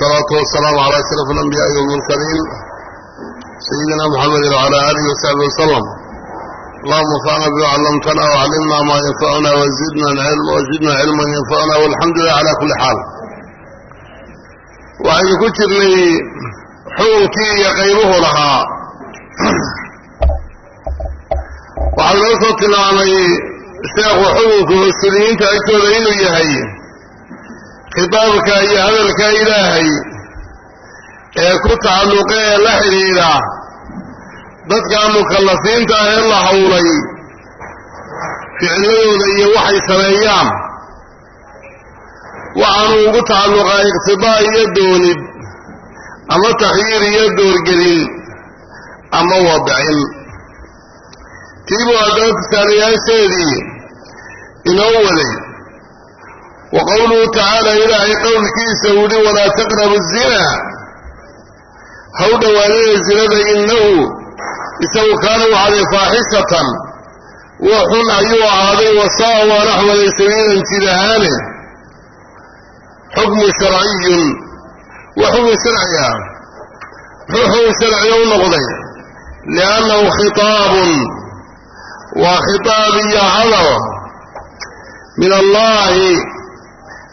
salaatu wasalaamu calaa ashraf alambiyaai walmursaliin sayidina muxamedin wcala aalihi wasaxbi wasalam allahuma anfacna bima callamtana wacallimna maa yanfacuna wazidna cilma wazidna cilman yanfacuna walxamdu lilah cala kulli xaal waxaynu ku jirnay xukunkii iyo qaybuhu lahaa waxaa inoo soo tilmaamay sheekhu xukunka mas'uuliyiinta agtooda inuu yahay khidaabka iyo hadalka ilaahay ee ku tacalluqa ee la xidhiidha dadka mukallafiinta ah ee la hawlay ficladooda iyo waxay sameeyaan. Waxaanu ugu tacalluqaa iqtibaa iyo doonid ama taxyiir iyo doorgelin ama wadcin tiibuu haddaba tusaalayaasheedii inoo waday wa qowluhu tacaala ilaahay qowlkiisa wuhi walaa taqrabu zina. Ha u dhowaanina zinada innahu isagu kaana waxaaday faaxishatan wa xun ayuu ahaaday wasaa waana xumaday sabiilan jid ahaane xukmu sharciyun wa xukmu sharciga muxuu xukm sharciga u noqday. Liannahu khitaabun. Waa khitaab iyo hadal min allaahi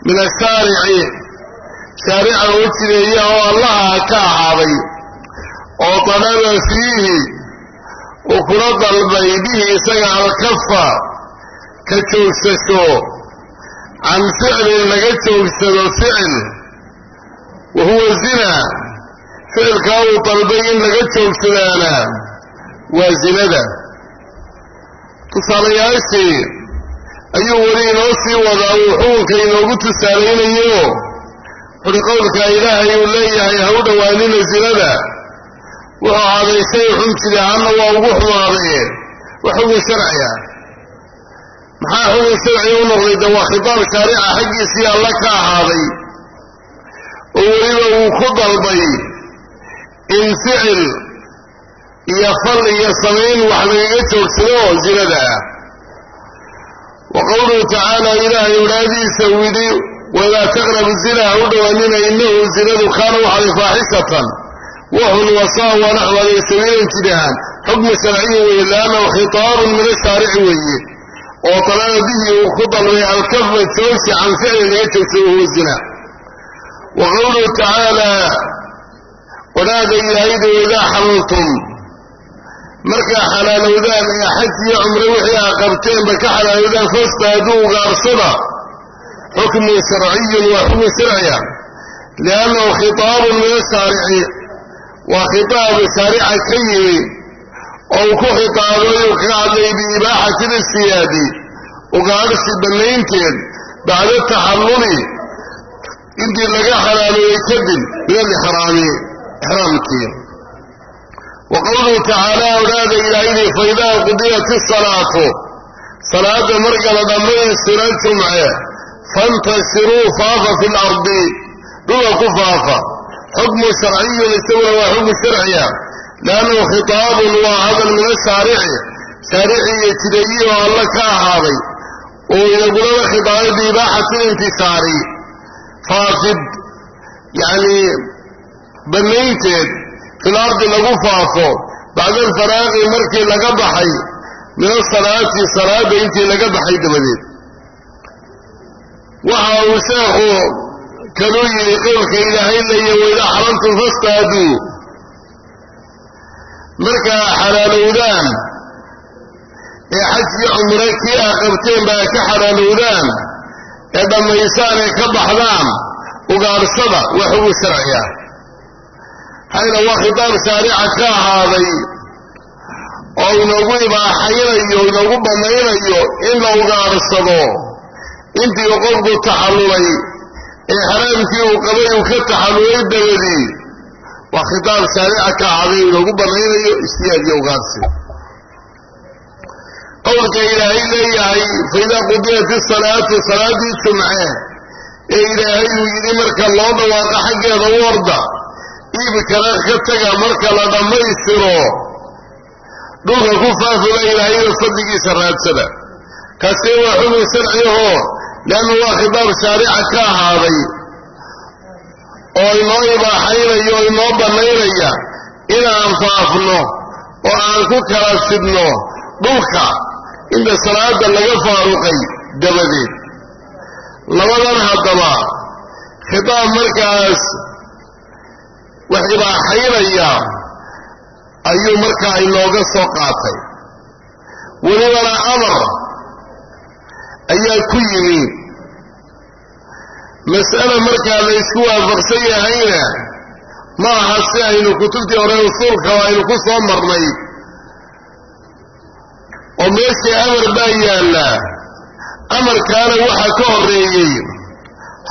min ashaarici shaarica u jireeya oo allaha ka ahaaday oo talaba fiihi uu kula dalbay bihi isaga alkafa ka joogsasho. Can ficlin laga joogsado ficil wa huwa zina. Ficilkaa uu dalbay in laga joogsadaana waa zinada. Tusaalayaashii ayuu weli inoo sii wadaa uu xukunka inoogu tusaalaynayo xuri qowlka ilaahay uu leeyahay ha u dhowaanina zinada wuxuu ahaaday shay xun jiri ahaana waa ugu xumaadee? Wa xukun sharciga maxaa xukun sharciga u noqday? De waa khitaab shaarica xaggiisii alla ka ahaaday. Oo weliba uu ku dalbay in ficil iyo fal iyo samayn wax lagaga joogsado zinada ah wa qowluhu tacaala ilaahay walaadiisa uu yidhi waidaa taqrabu zina ha u dhowaanina inahu zinadu kaana waxaday faaxishatan waxun wasaa waana xumaaday sabiilan jirahaan xukmu sharciyi weeye liannahu khitaabun min ashaarici weeye oo talaba bihi uu ku dalbay alkafa joogsi can ficlin laga joogsado huwa zina wa qowluhu tacaala wanaada ilaahayda waidaa xalaltum markaa xalaalowdaan ee xaj iyo cumre wixii aa qabteenba ka xalaalowdaan fastaaduu ugaarsada xukmu sharciyun waa xukmu sharciya. Liannahu khitaabun min ashaarici waa khitaabu shaarica ka yimi oo uu ku khitaabay uu kaga hadlay biibaaxati lisiyaadi ugaadhsi bannaynteed bacda taxalluli intii laga xalaaloobay kadib min alixraami ixraamkii wa qowluhu tacaala odhaada ilaahaydi faidaa qudiyat isalaatu salaada marka la dhammaystira jumce fantashiruu faafa fi lardi dhulka ku faafa xukmu sharciyun isaguna waa xukmu sharciya liannahu khitaabun waa hadal min ashaarici shaarici iyo jideeyi oo alla ka ahaaday oo inagulaba khitaabay biibaaxati intishaari faafid yacnii bannaynteed fil ardi lagu faafo bacda alfaraaqi markii laga baxay min asalaati salaada intii laga baxay dabadeed. Waxa uu sheekhu kanuu yidhi qowlka ilaahay leeya waidaa xalaltum fastaaduu markaa xalaalowdaan ee xaj iyo cumre kii aa qabteen baa ka xalaalowdaan ee dhammaysaan ee ka baxdaan ugaadhsada waa xugun sharci ah hayna waa khitaab shaarica ka ahaaday oo inagu ibaaxaynayo inagu banaynayo in la ugaadhsado intii uu qofku taxallulay. Ee xaraamkii uu qabay uu ka taxallulay dabadii. Waa khitaab shaarica ka ahaaday inagu banaynayo istiyaad iyo ugaadhsi qowlka ilaahay leeyahay faidaa qudiyat isalaatu salaadii jumce ee ilaahay uu yidhi marka loo dhawaaqa xaggeeda u orda iibkana ka taga marka la dhammaystiro. Dhulka ku faafula ilaahayda fadligiisa raadsada. Kaasee waa xukun sharciyahoo leannu waa khitaab shaarica ka ahaaday. Oo inoo ibaaxaynaya oo inoo bannaynaya inaan faafno oo aan ku kala sidno dhulka inta salaada laga faaruqay dabadeed. Labadan haddaba khitaab markaas wax ibaaxaynaya ayuu markaa inooga soo qaatay. Welibana amar ayaa ku yimi. Mas'ala markaa la ysku waafaqsan yahayna ma aha si aynu kutubtii hore usuulka aynu ku soo marnay. Oo meeshii amar baa yaallaa amarkaana waxaa ka horreeyey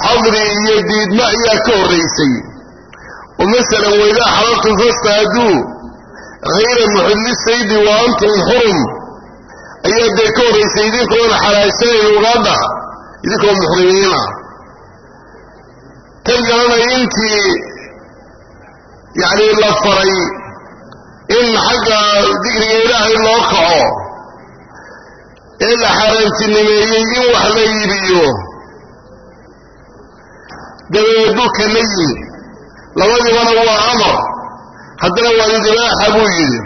xadri iyo diidma ayaa ka horraysay oo masalan waidaa xalaltum fastaaduu hayra muxilli saydi wa antum xurum ayaa dee ka horraysay idinkoona xalaashanayn ugaadha idinkoo muxrimiina tan kalena intii yacni la faray in xagga dikriga ilaahay loo kaco ee la xaaraantinimeeyey in wax la iibiyo dabadeed dhulka la yimi labadibana waa amar. Haddana waa idilaaxa buu yidhi.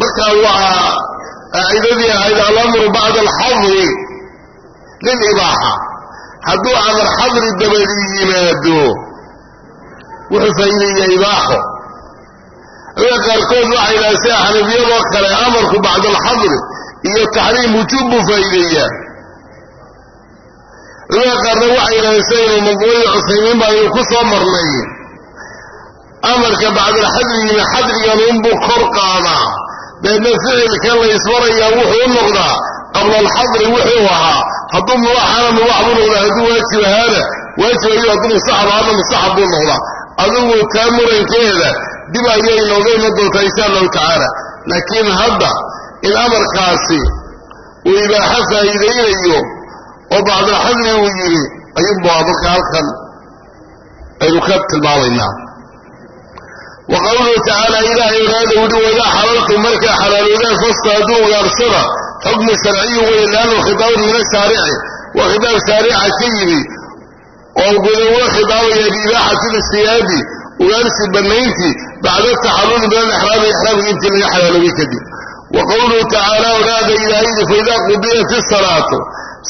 Marka waa qaacidadii ahayd alamru bacda alxadri lilibaaxa. Hadduu amar xadri dabadi yimaado wuxuu faa'iideeyaa ibaaxo. Aga qaarkood waxay dhaha sida xanafiyadoo kale amarku bacda alxadri iyo taxriim wujuub buu faa'iideeyaa. Culamada qaarna waxay dhahdeen sidaynu maqooyi cusaymiin baaynu ku soo marnay amarka bacdalxadri yimi xadrigan unbuu kor qaadaa. Deedna ficilkan la isbarayaa wuxuu noqdaa qabla alxadri wuxuu ahaa. Hadduu mubaaxana mubaax buu noqdaa hadduu waajib ahaana waajib ayuu hadduu mustaxab ahaana mustaxab buu noqdaa. Adigu taa murankeeda dib ayay inooga iman doontaa insha allahu tacaala. Laakiin hadda in amarkaasi uu ibaaxo faa'iidaynayo oo bacdalxadri uu yidhi ayuunbaa marka halkan aynu ka tilmaamaynaa wa qawluhu tacaala ilaahay ogaada wuhi waidaa xalaltum markaa xalaaloodaan fastaaduu ugaarsada xukmu sharciyu weye liannahu khitaabun min ashaarici waa khitaab shaarica ka yimi oo gudagula khitaabaya biibaaxati listiyaadi ugaarsi bannayntii bacda taxalluli min alixraami ixraamka intii laga xalaaloobay kadib wa qawluhu tacaala ogaada ilaahaydi faidaa qudiyat isalaatu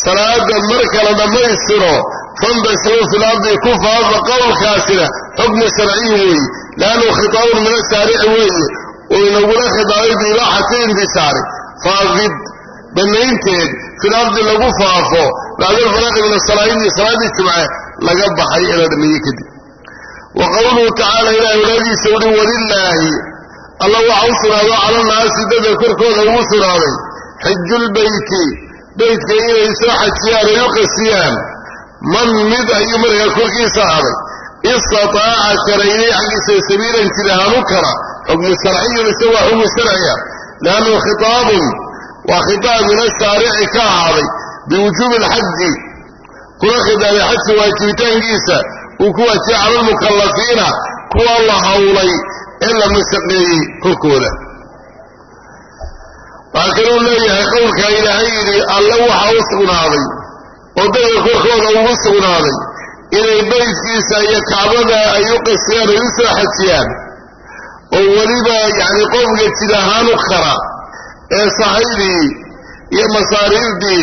salaada marka la dhammaystiro fandashiruu fi lardi ku faafa qowlkaasina xukmu sharciyi weeye liannahu khitaabun min ashaarici weeye oo inagula khitaabay biibaaxati intishaari faafid bannaynteed fil ardi lagu faafo bacda alfaraaqi min asalaa'idi salaadii jumce laga baxay ee la dhameeyey kadib wa qowluhu tacaala ilahay walaadiisa uhi walilaahi alla waxa u sugnaado cala naasi dada korkooda ugu sugnaaday xijulbeyti beytka inay soo xajiyaan ay u qasiyaan man mid ayuu markaa korkiisa ahday istataaca karaynay xaggiisa sabiilan jir ahaan u kara xukmu sharciyun isaga waa xukmu sharciya liannahu khitaabun waa khitaab min ashaarici ka ahaaday biwujuubi alxaji kuna khitaabay xajka waajibitaankiisa uu ku waajibay cala almukallafiina kuwa la hawlay ee la mashaqeeyey korkooda waxaa kaluu leeyahay qowlkaa ilaahay yidhi alle waxa u sugnaaday oo dadka korkooda ugu sugnaaday inay beydkiisa iyo kacbada ay u qasiyaan ay u soo xajiyaan oo weliba yacni qofka jid ahaan u kara ee sahaydii iyo masaariifdii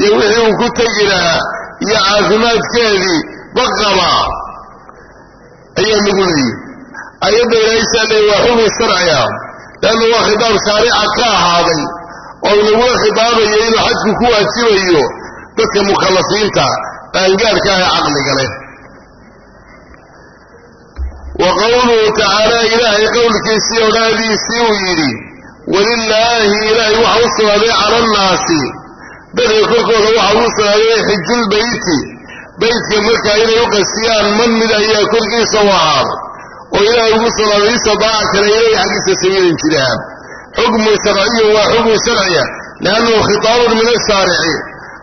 iyo wixii uu ku tegi lahaa iyo caafimaadkeedii baqaba ayaa lagu leeyihi ayadda ilaahaysaa leey waa xukun sharciga leanna waa khitaab shaarica ka ahaaday oo lagula khitaabayo inuu xajku ku waajibayo dadka mukhallafiinta qaangaarka ah ee caqliga leh. Wa qowluhu tacaala ilaahay qowlkiisii odhaahdiisii uu yidhi walilaahi ilaahay waxa u sugnaaday cala annaasi. Dadka korkooda waxa ugu sugnaaday xijulbeyti beytka markaa inay u qasiyaan man mid ayaa korkiisa u ahaaday oo ilaahay ugu sugnaaday istidaaca kale ilay xaggiisa sabiilan jiraan. Xukmu sharciyun waa xukmu sharciya liannahu khitaabun min ashaarici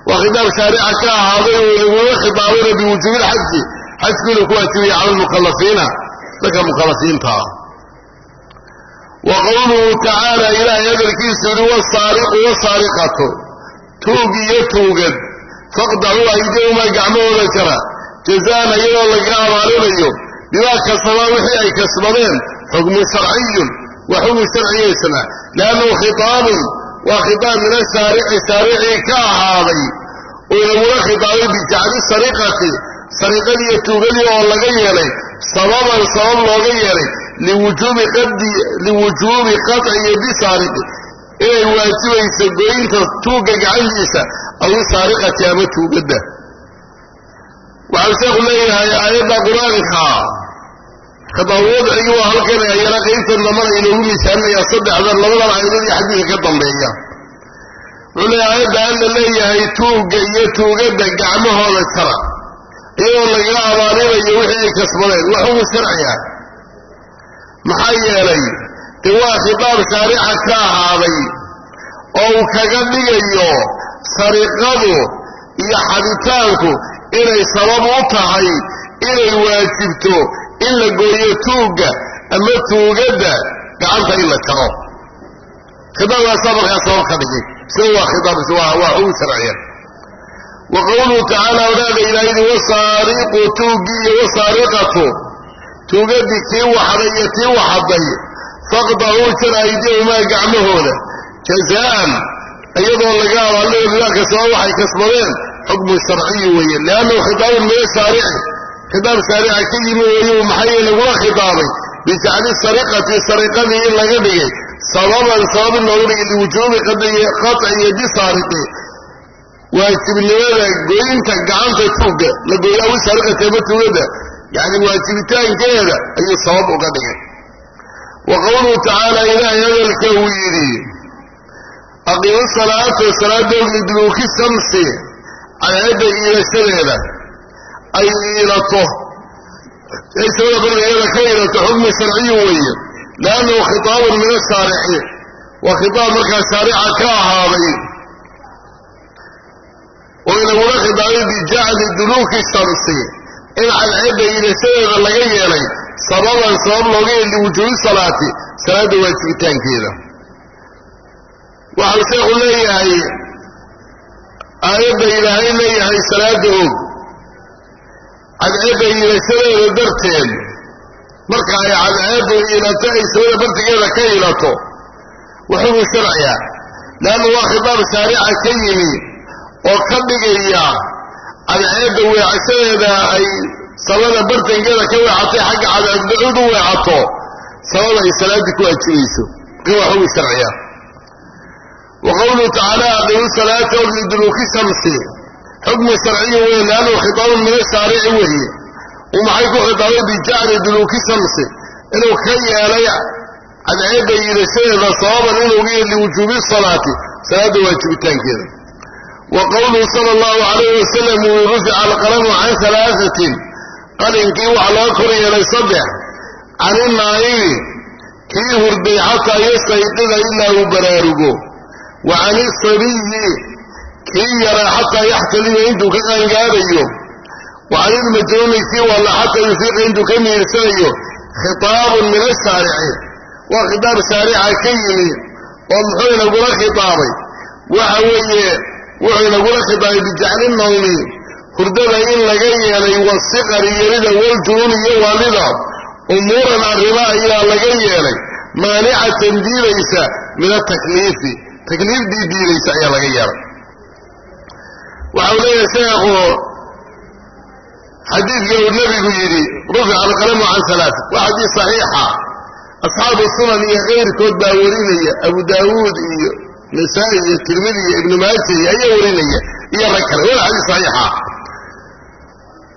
waa khitaab shaarica ka ahaaday oo lagula khitaabayna biwujuubi lxaji xajku inuu ku waajibaya cala almukallafiina dadka mukallafiinta ah wa qowluhu tacaala ilaahay hadalkiisu yihi wasaariqu wasaariqatu tuug iyo tuugad faqdacuu aydiyahumaa gacmahooda jara jazaan iyadoo laga abaalinayo bimaa kasabaa wixii ay kasbadeen xukmun sharciyun waa xukmu sharciyaysana liannahu khitaabun waa khitaab min ashaarici shaaricii ka ahaaday. Oo lagula khitaabay bijacli sariqati sariqadii iyo tuugadii oo laga yeelay. Sababan sabab looga yeelay liwujuubi qaطci yadi saariqi inay waajibayso goynta tuugga gacantiisa aw saariqati ama tuugadda. Waxau sheekhu leeyahay aayadda qur'aanka khitaab wadcigi waa halkan ayana qaybtan dambana inoogu miisaaninaya saddexdan labadan aayadood xadiidka ka dambeeya. Wuxuu leeyahay aayadda alla leeyahay tuugga iyo tuugadda gacmahooda jara iyadoo lagaga abaalinayo wixii ay kasbadeen sharci ah maxaa yeelay dee waa khitaab shaarica ka ahaaday oo uu kaga dhigayo sariqadu iyo xaditaanku inay sabab u tahay inay waajibto in la gooyo tuugga ama tuugadda gacanta in la jaro khitaabkaasaa markaa sabab ka dhigay. Sida waa khitaab waa xugun sharciya. Wa qowluhu tacaala wadaada ilaahidi wasaariqu tuuggii iyo wasaariqatu tuugadii kii waxday iyo tii waxaday faqdacuu jara aydiyahumaa gacmahooda. Jazaan iyadoo laga abaalinayo bimaa kasaba waxay kasbadeen. Xukmu sharciyi weeye liannahu khitaabun min ashaarici khitaab shaarica ka yimi weeyuu maxay lagula khitaabay bijacli sariqati sariqadii in laga dhigay. Sababan sabab looga dhigay liwujuubi qaطci yadi saariqi. Waajibnimada goynta gacanta tuugga. La gooyo awi saariqati ama tuugada. Yacni waajibitaankeeda ayuu sabab uga dhigay. Wa qowluhu tacaala ilaahay hadalka uu yidhi aqiimu salaata salaadoog liduluuki shamsi cadceedda iilashadeeda ay iilato samada barrigeeda ka iilato xukmu sharciyu weeye. Liannahu khitaabun min ashaarici waa khitaab markaa shaarica ka ahaaday. Oo inagula khitaabay bijacli duluuki shamsi. In cadceedda iilashadeeda laga yeelay sababan sabab looga yeeli liwujuubi salaati. Salaadda waajibitaankeeda waxau sheekhu leeyahay aayadda ilaahay leeyahay salaada og cadceedda iilashadeeda darteed marka ay cadceeddu iilato ay samada bartigeeda ka iilato waxugu sharciya leanna waa khitaab shaarica ka yimi oo ka dhigaya cadceedda weecashadeeda ay samada bartankeeda ka weecatay xagga cadceeddacuud u weecato sabab ay salaaddii ku waajibayso marka waa xugu sharciya wa qowluhu tacaala aqimu salaata liduluuki shamsi xukmu sharciyi weye liannahu khitaabun min ashaarici weeye uu maxay ku khitaabay bijacli duluuki shamsi? Inuu ka yeelay cadceedda iilashadeeda sababan inuuga yeeli liwujuubi salaati. Salaadda waajibitaankeeda. Wa qowluhu sala allahu calayhi wasalam uu rufica alqalamu can halaasatin qalinkii waxaa laga kor yeelay saddex. Can inaayimi kii hurday xataa yastayqida ilaa uu baraarugo wa can isabiyi kii yaraa xataa yaxtalima intuu ka qaangaarayo wa can ilmajnuuni kii walla xataa yufiiqa intuu ka miirsanayo. Khitaabun min ashaarici waa khitaab shaarica ka yimi oo muxuu inagula khitaabay? Waxa weeye wuxuu inagula khitaabay bijacli nawmi. Hurdada in laga yeelay wasiqari yarida waljunuun iyo waalida umuuran arrimo ayaa laga yeelay. Maanicatan diidaysa min atakliifi takliifdii diidaysa ayaa laga yeelay waxau leeyahay sheekhu xadiidka uu nebigu yidhi rufica alqalamu can alaat waa xadiis saxiixa. Asxaabu sunan iyo kayrkood baa warinaya abu daawuud iyo nasaa-i iyo tirmidi iyo ibnu maaja iyo ayaa warinaya iyo rag kale. Waa xadiis saxiixa.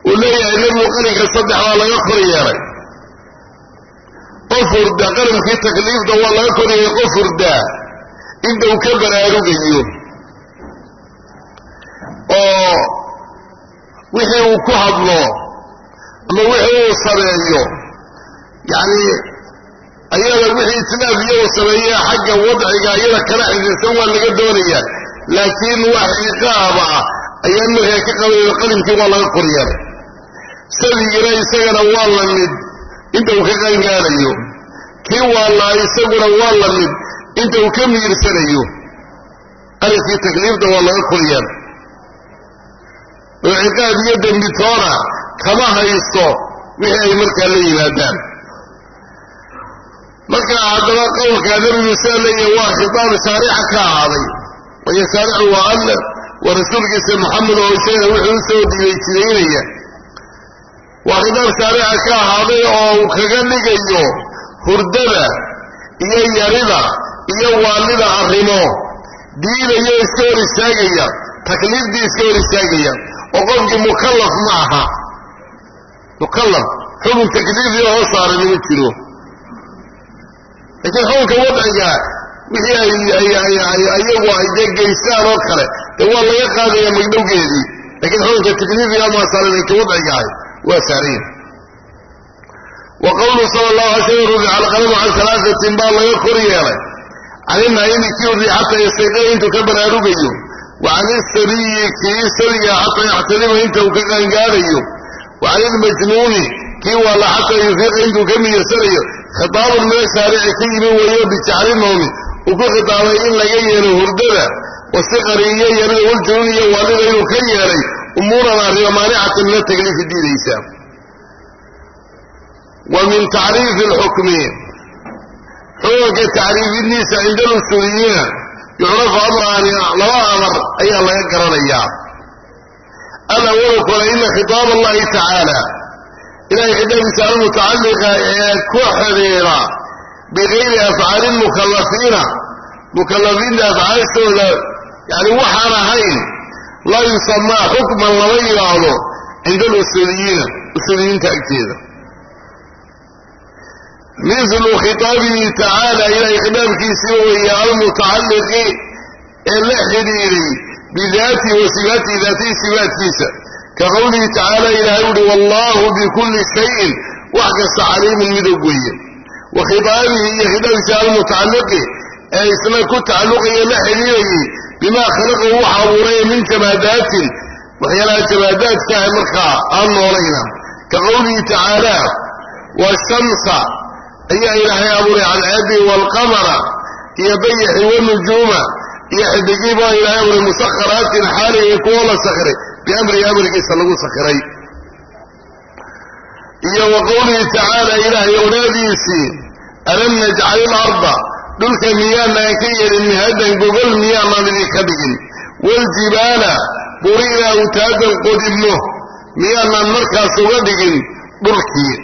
Uu leeyahay nebigu qalinka saddex waa laga kor yeelay. Qof hurda qalimkii takliifda waa laga kor yeelay qof hurdaa inta uu ka baraarugayo oo wixii uu ku hadlo ama wixii uu sameeyo yacni ayada wixii itlaafiya uu sameeye xagga wadciga iyada kala xidhiirsan waa laga doonayaa. Laakiin wax ciqaaba ah ayaan markaa ka qabayo qalimkii waa laga kor yeelay sabigina isagana waa la mid inta uu ka qaangaarayo kii waalaa isaguna waa la mid inta uu ka miirsanayo. Qalinkii takliifda waa laga kor ciqaab iyo dembitoona kama haysto wixii ay markaa la yimaadaan marka haddaba qowlkaa nebigu sidaa leeyahay waa khitaab shaarica ka ahaaday. Waayo shaaricu waa alle waa rasuulkiisa maxamed oo isaga wuxuu u soo dhiibay jidaynaya waa khitaab shaarica ka ahaaday oo uu kaga dhigayo hurdada iyo yarida iyo waalida arrimo. Diidayo iska hor istaagaya takliifdii iska hor istaagaya oo qofkii mukallaf ma aha mukallaf xukun takliifii hoo saaran ma jiro laakiin xukunka wadciga wixii ayagu ay dee oo kale dee waa laga qaadaya magdhowgeedii lakiin xukunka takliifiga maa saaran ka wadciga ahay waa saarayn wa qawlu sala allahu alay slam rufica alqalamu can salaasatin baa laga kor yeelay can inaayimi kii xataa yastayqina intuu ka baraarugayo wa can isabiyi kii sabiga xataa yaxtalima inta uu ka qaangaadayo wa can ilmajnuuni kii waala xataa yufiiqa intuu ka miyarsanayo khitaabun mina shaarici ka yimi weeyo bijacli noomi uu ku khitaabay in laga yeelo hurdada wasiqari iyo yarida waljunuun iyo waalida inuu ka yeelay umuuran arrimo maanicatan mina takliifi diidaysa wa min tacriifi alxukmi yucrafu amraani laba amar ayaa laga garanayaa alawalu kole ina khitaab allahi tacaala ilahay khitaabkiisa almutacalliqa ee ku xidhiira bigayri afcaali lmukallafiina mukallafiinta afcaashooda yani waxaan ahayn laa yusamaa xukman lama yidhaahdo cinda alusuuliyiina usuuliyiinta agteeda milu khitaabihi tacaala ilahay khitaabkiisii weeye almutacalliqi ee la xidhiiray bidaatihi wa sifaatihi daatihi sifaatkiisa ka qowlihi tacaala ilahay uhi wallahu bikulli shayin wax kasta caliimun midog weeye wa khitaabihi iyo khitaabkiisa almutacalliqi ee isna ku tacalluqaya la xidhiirayay bimaa khalaqahu wax abuuraya min jamaadaatin waxyaalaha jamaadaadka markaa aan noolayna ka qowlihi tacaala ayaa ilaahay abuuray cadceeddii waalqamara iyo dayaxi wanujuuma iyo xidigii baa ilaahay abuuray musakharaatin xaaligay kuwo la sakhiray biamrihi amrigiisa lagu sakhiray iyo wa qowlihi tacaala ilaahay onaadiisii alam najcal ilarda dhulka miyaanaan ka yeelin mihadan gogol miyaanaan idinka dhigin? Waaljibaala burina awtaadan qodibno miyaanaan markaas uga dhigin dhulkii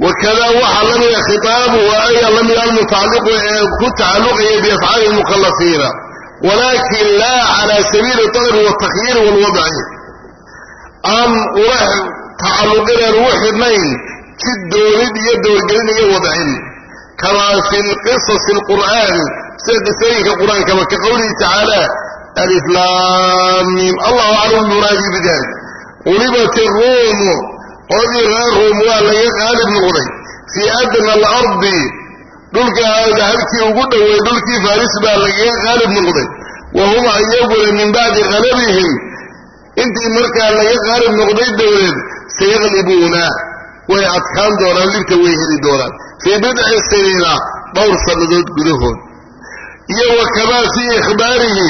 wakada waxaa la mida khitaabuhu ayaa la mida almutacalliqu ee ku tacalluqaya biafcaali lmukallafiina walakin laa cala sabiili talabi waltakhyiiri walwadci aan ula tacalluqinaan ugu xidhnayn jid doonid iyo doorgelin iyo wadcin kamaa fi qisasi alqur'aani sida qisooyinka qur'aankaba ka qowlihi tacaala aliflaamiim allahu aclam bimuraadii bidalik. Qulibat iruumu qoladii reer ruum waa laga qaalib noqday. Fii adna alardi dhulka dahabkii ugu dhowey dhulkii faris baa lagaga qaalib noqday. Wa hum iyaguna min bacdi qalabihim intii markaa laga qaalib noqday dowleed sayaqlibuuna way adkaan doonaan libta way heli doonaan. Fii bidci siniina dhowr sannadood gudahood. Iyo wa kamaa fii ikhbaarihi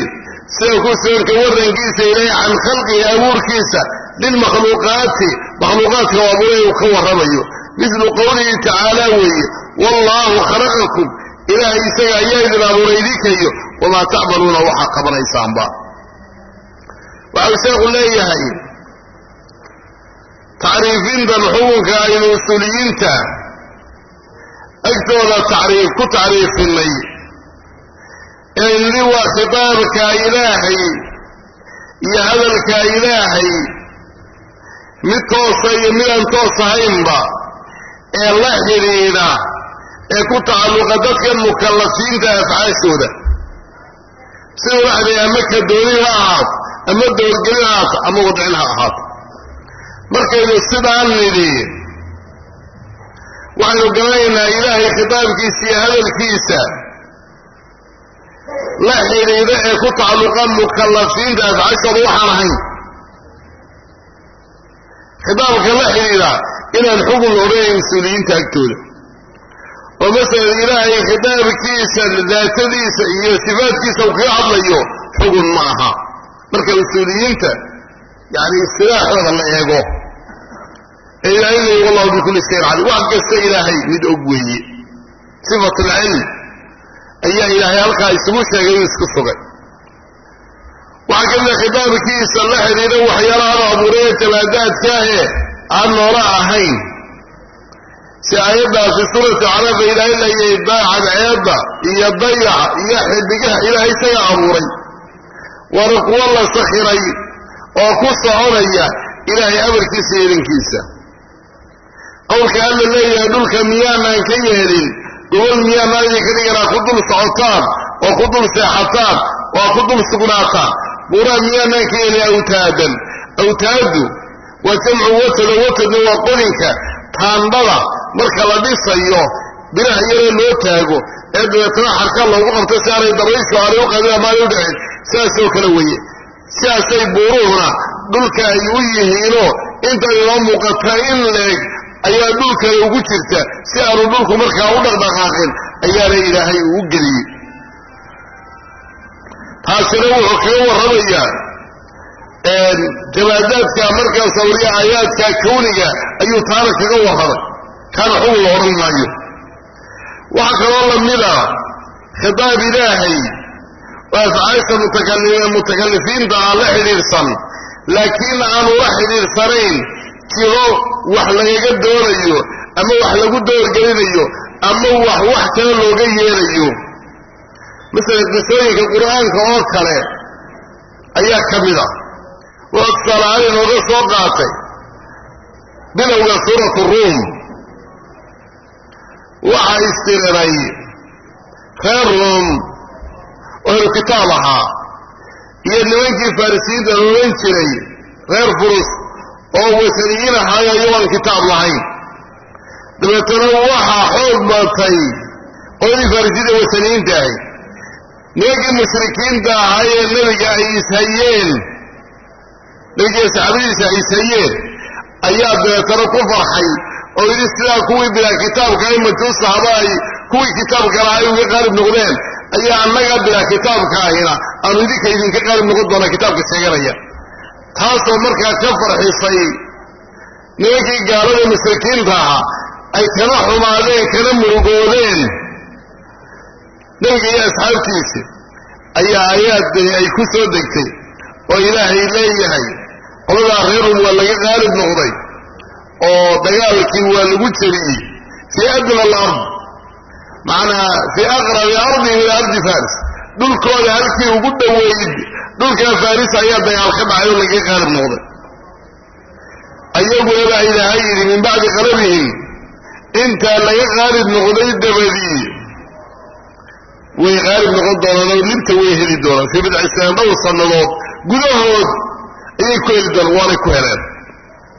sida ku suganka warankiisa ilaahay can khalqihi abuurkiisa lilmakhluuqaati makhluuqaadka oo abuuray uu ka warramayo mislu qowlihi tacaala weeye wallaahu khalaqakum ilaahay isaga ayaa idin abuuray idinkayo wamaa tacmaluuna waxaa qabanaysaanba waxau sheekhu leeyahay tacriifintan xukunka aynu usuuliyiinta agtooda tacriif ku tacriifinay ee khitaabka ilaahay iyo hadalka ilaahay mid toosa iyo midaan toos ahaynba ee la xidhiidha ee ku tacalluqa dadkan mukallafiinta afcaashooda siduu dhexday ama ka doonin ha ahaato ama doorgelin ha ahaato ama wadcin ha ahaato markaynu sidaan nidhi waxaynu garanaynaa ilaahay khitaabkiisa iyo hadalkiisa la xidhiidha ee ku tacalluqa mukallafiinta afcaashooda waxaan ahayn khitaabka la xidhiidha inaan xukun odhanayn mas'uuliyiinta agtooda. oo masalan ilaahay khitaabkiisa daatadiisa iyo sifaadkiisa uu kaga hadlayo xugun ma aha. Marka mas'uuliyiinta yani istilaaxooda la eego. Ee ilaahay leeyay wallahu bikulli shayin calim wax kasta ilaahay mid og weeye. Sifatulcilm ayaa ilaahay halkaa isugu sheegay uu isku sugay mida khitaabkiisa la xidhiidha waxyaalahaanu abuuraya jamaadaadkaahe aan noola ahayn. Si aayaddaasi suuratu carafa ilaahay leeyay cadceedda iyo dayaxa iyo xidigaha ilaahay isaga abuuray. Waana kuwo la sakhiray oo ku soconaya ilaahay amarkiisa idinkiisa. Qowlka alla leeyahay dhulka miyaanaan ka yeelin gobol miyaanaan idinka dhiganaa ku dul socotaan oo ku dul seexataan oo ku dul sugnaataan buuraha miyaanaan ka yeelin awtaadan. Awtaadu waa jamcu watada watadna waa qodinka taandhada marka la dhisayo biraha yaree loo taago ee dabeetana xarka loogu qabto si aanay dabayshu aanay u qabin amaanay u dhicin sidaasoo kale weeye. Sidaasay buuruhuna dhulka ay u yihiinoo intan inoo muuqataa in leeg ayaa dhulkana ugu jirta. Si aanu dhulku markaa u dhaqdhaqaaqin ayaana ilaahay uu geliyey taasina wuxuu kaga warramayaa jamaadaadka markaa sawriya aayaadka kawniga ayuu taana kaga warramay. Kaana xugul la odhan maayo. Waxaa kaloo lamida khitaab ilaahay oo afcaasha mutakalifiinta aan la xidhiidhsan laakiin aanu la xidhiidhsanayn jiro wax lagaga doonayo ama wax lagu doorgelinayo ama wax wax kale looga yeelayo masalan qisooyinka qur'aanka oo kale ayaa ka mid a. Wuxuu tusaalahaan inooga soo qaatay. Bilowga suuratu ruum. Waxaa istiriray reer ruum. Oo helu kitaab ahaa. Iyo nimankii farisiinta la jiray reer furus oo wasaniyiin ahaayo iyagoon kitaab lahayn. Dabeetana waxaa xoog batay qoladii farisiinta wasaniyiinta ahay nimankii mushrikiinta ahaa ee nebiga ay ishayeen nebigiiyo saxaabadiisa ay ishayeen ayaa dabeetana ku farxay oo yidhi sidaa kuwii bilaa kitaabka ay majuusta haba ay kuwii kitaabka laha ay uga qaalib noqdeen ayaa annaga bilaa kitaabka ahina aanu idinka idinka qaalib noqon doona kitaabka sheeganaya. Taasoo markaa ka farxisay nimankii gaalada mushrikiinta ahaa ay kana xumaadeen kana murugoodeen nebiga iyo asxaabtiisi ayaa aayaad ay ku soo degtay oo ilaahay leeyahay. Qoladaa reerum waa laga qaalib noqday oo dagaalkii waa lagu jebiyey fii adna alard macnaa fii aqrabi ardihim ila ardi faris. Dhulkooda halkii ugu dhoweyd dhulkaa faris ayaa dagaal ka dhacay oo laga qaalib noqday. Ayaguna baa ilaahay yidhi min bacdi qalabihim intaa laga qaalib noqday dabadii way qaalib noqon doonaan oo libta way heli doonaan. Fii bidci sanaan dhowr sannadood gudahood ayay ku heli doonaan waanay ku heleen.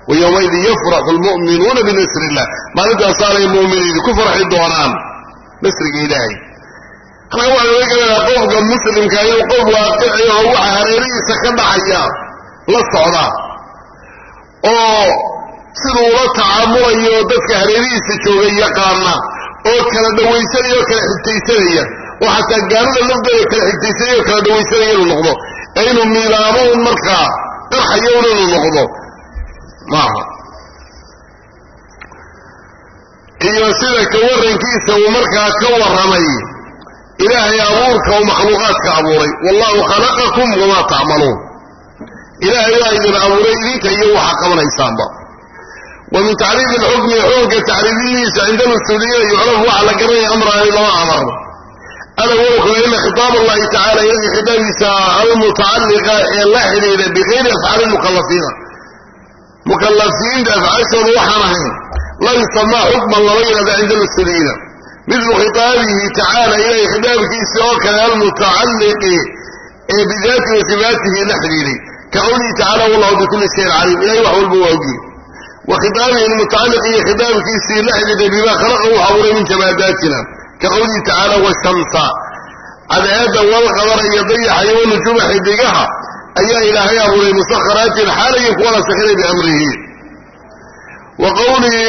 Wa yowmaydin yafraxu lmu'minuuna binasri illah maalintaasaanay mu'miniin ku farxi doonaan. Nasriga ilaahay. Halka waxaa laga galayaa qofka muslimka inuu qof waaqici oo waxa hareerihiisa ka dhacaya la socda. Oo siduu ula tacaamulayo dadka hareerihiisa jooga yaqaana oo kala dhawaysanaya oo kala xigtaysanaya oo xataa gaalada lafdeeda kala xigtaysanaya oo kala dhawaysanaya inuu noqdo. Ee inuu miilaamo un markaa qarxayowna inuu noqdo. Maaha. Iyo sida ka warrankiisa uu markaa ka warramay ilaahay abuurka uu makhluuqaadka abuuray. Wallahu khalaqakum wamaa tacmaluun ilaahay waa idin abuuray idinka iyo waxaa qabanaysaanba wa min tacriifi alxukmi xukunka tacriifidiisa cinda mas'uuliyiina yucrafu waxaa la garanaya amraani laba amar alawalkuna ina khitaab allahi tacala ilahay khitaabkiisa almutacalliqa ee la xidhiidha bikayri afcaali mukalafiina mukalafiinta afcaashooda waxaan ahayn la yusamaa xukman lama yidhahda cinda mas'uuliyiina midlu khitaabihi tacaala ilahay khitaabkiisa oo kale almutacalliqi ee bidaati wa la xidhiidhay. Ka qowlihi wallahu bikulli shayin caliim. Ilahay wax walba waa ogyi wa khitaabihi almutacalliq iyo khitaabkiisii la xidhiidhay bimaa khalaqa uu abuuray min jamaadaatina ka qowlihi tacaala washamsa cadceedda walqadara iyo dayaxa iyo wanujuuma xidigaha ayaa ilaahay abuuray musakharaatin xaalayin kuwa la sakhiray biamrihi wa qowlihi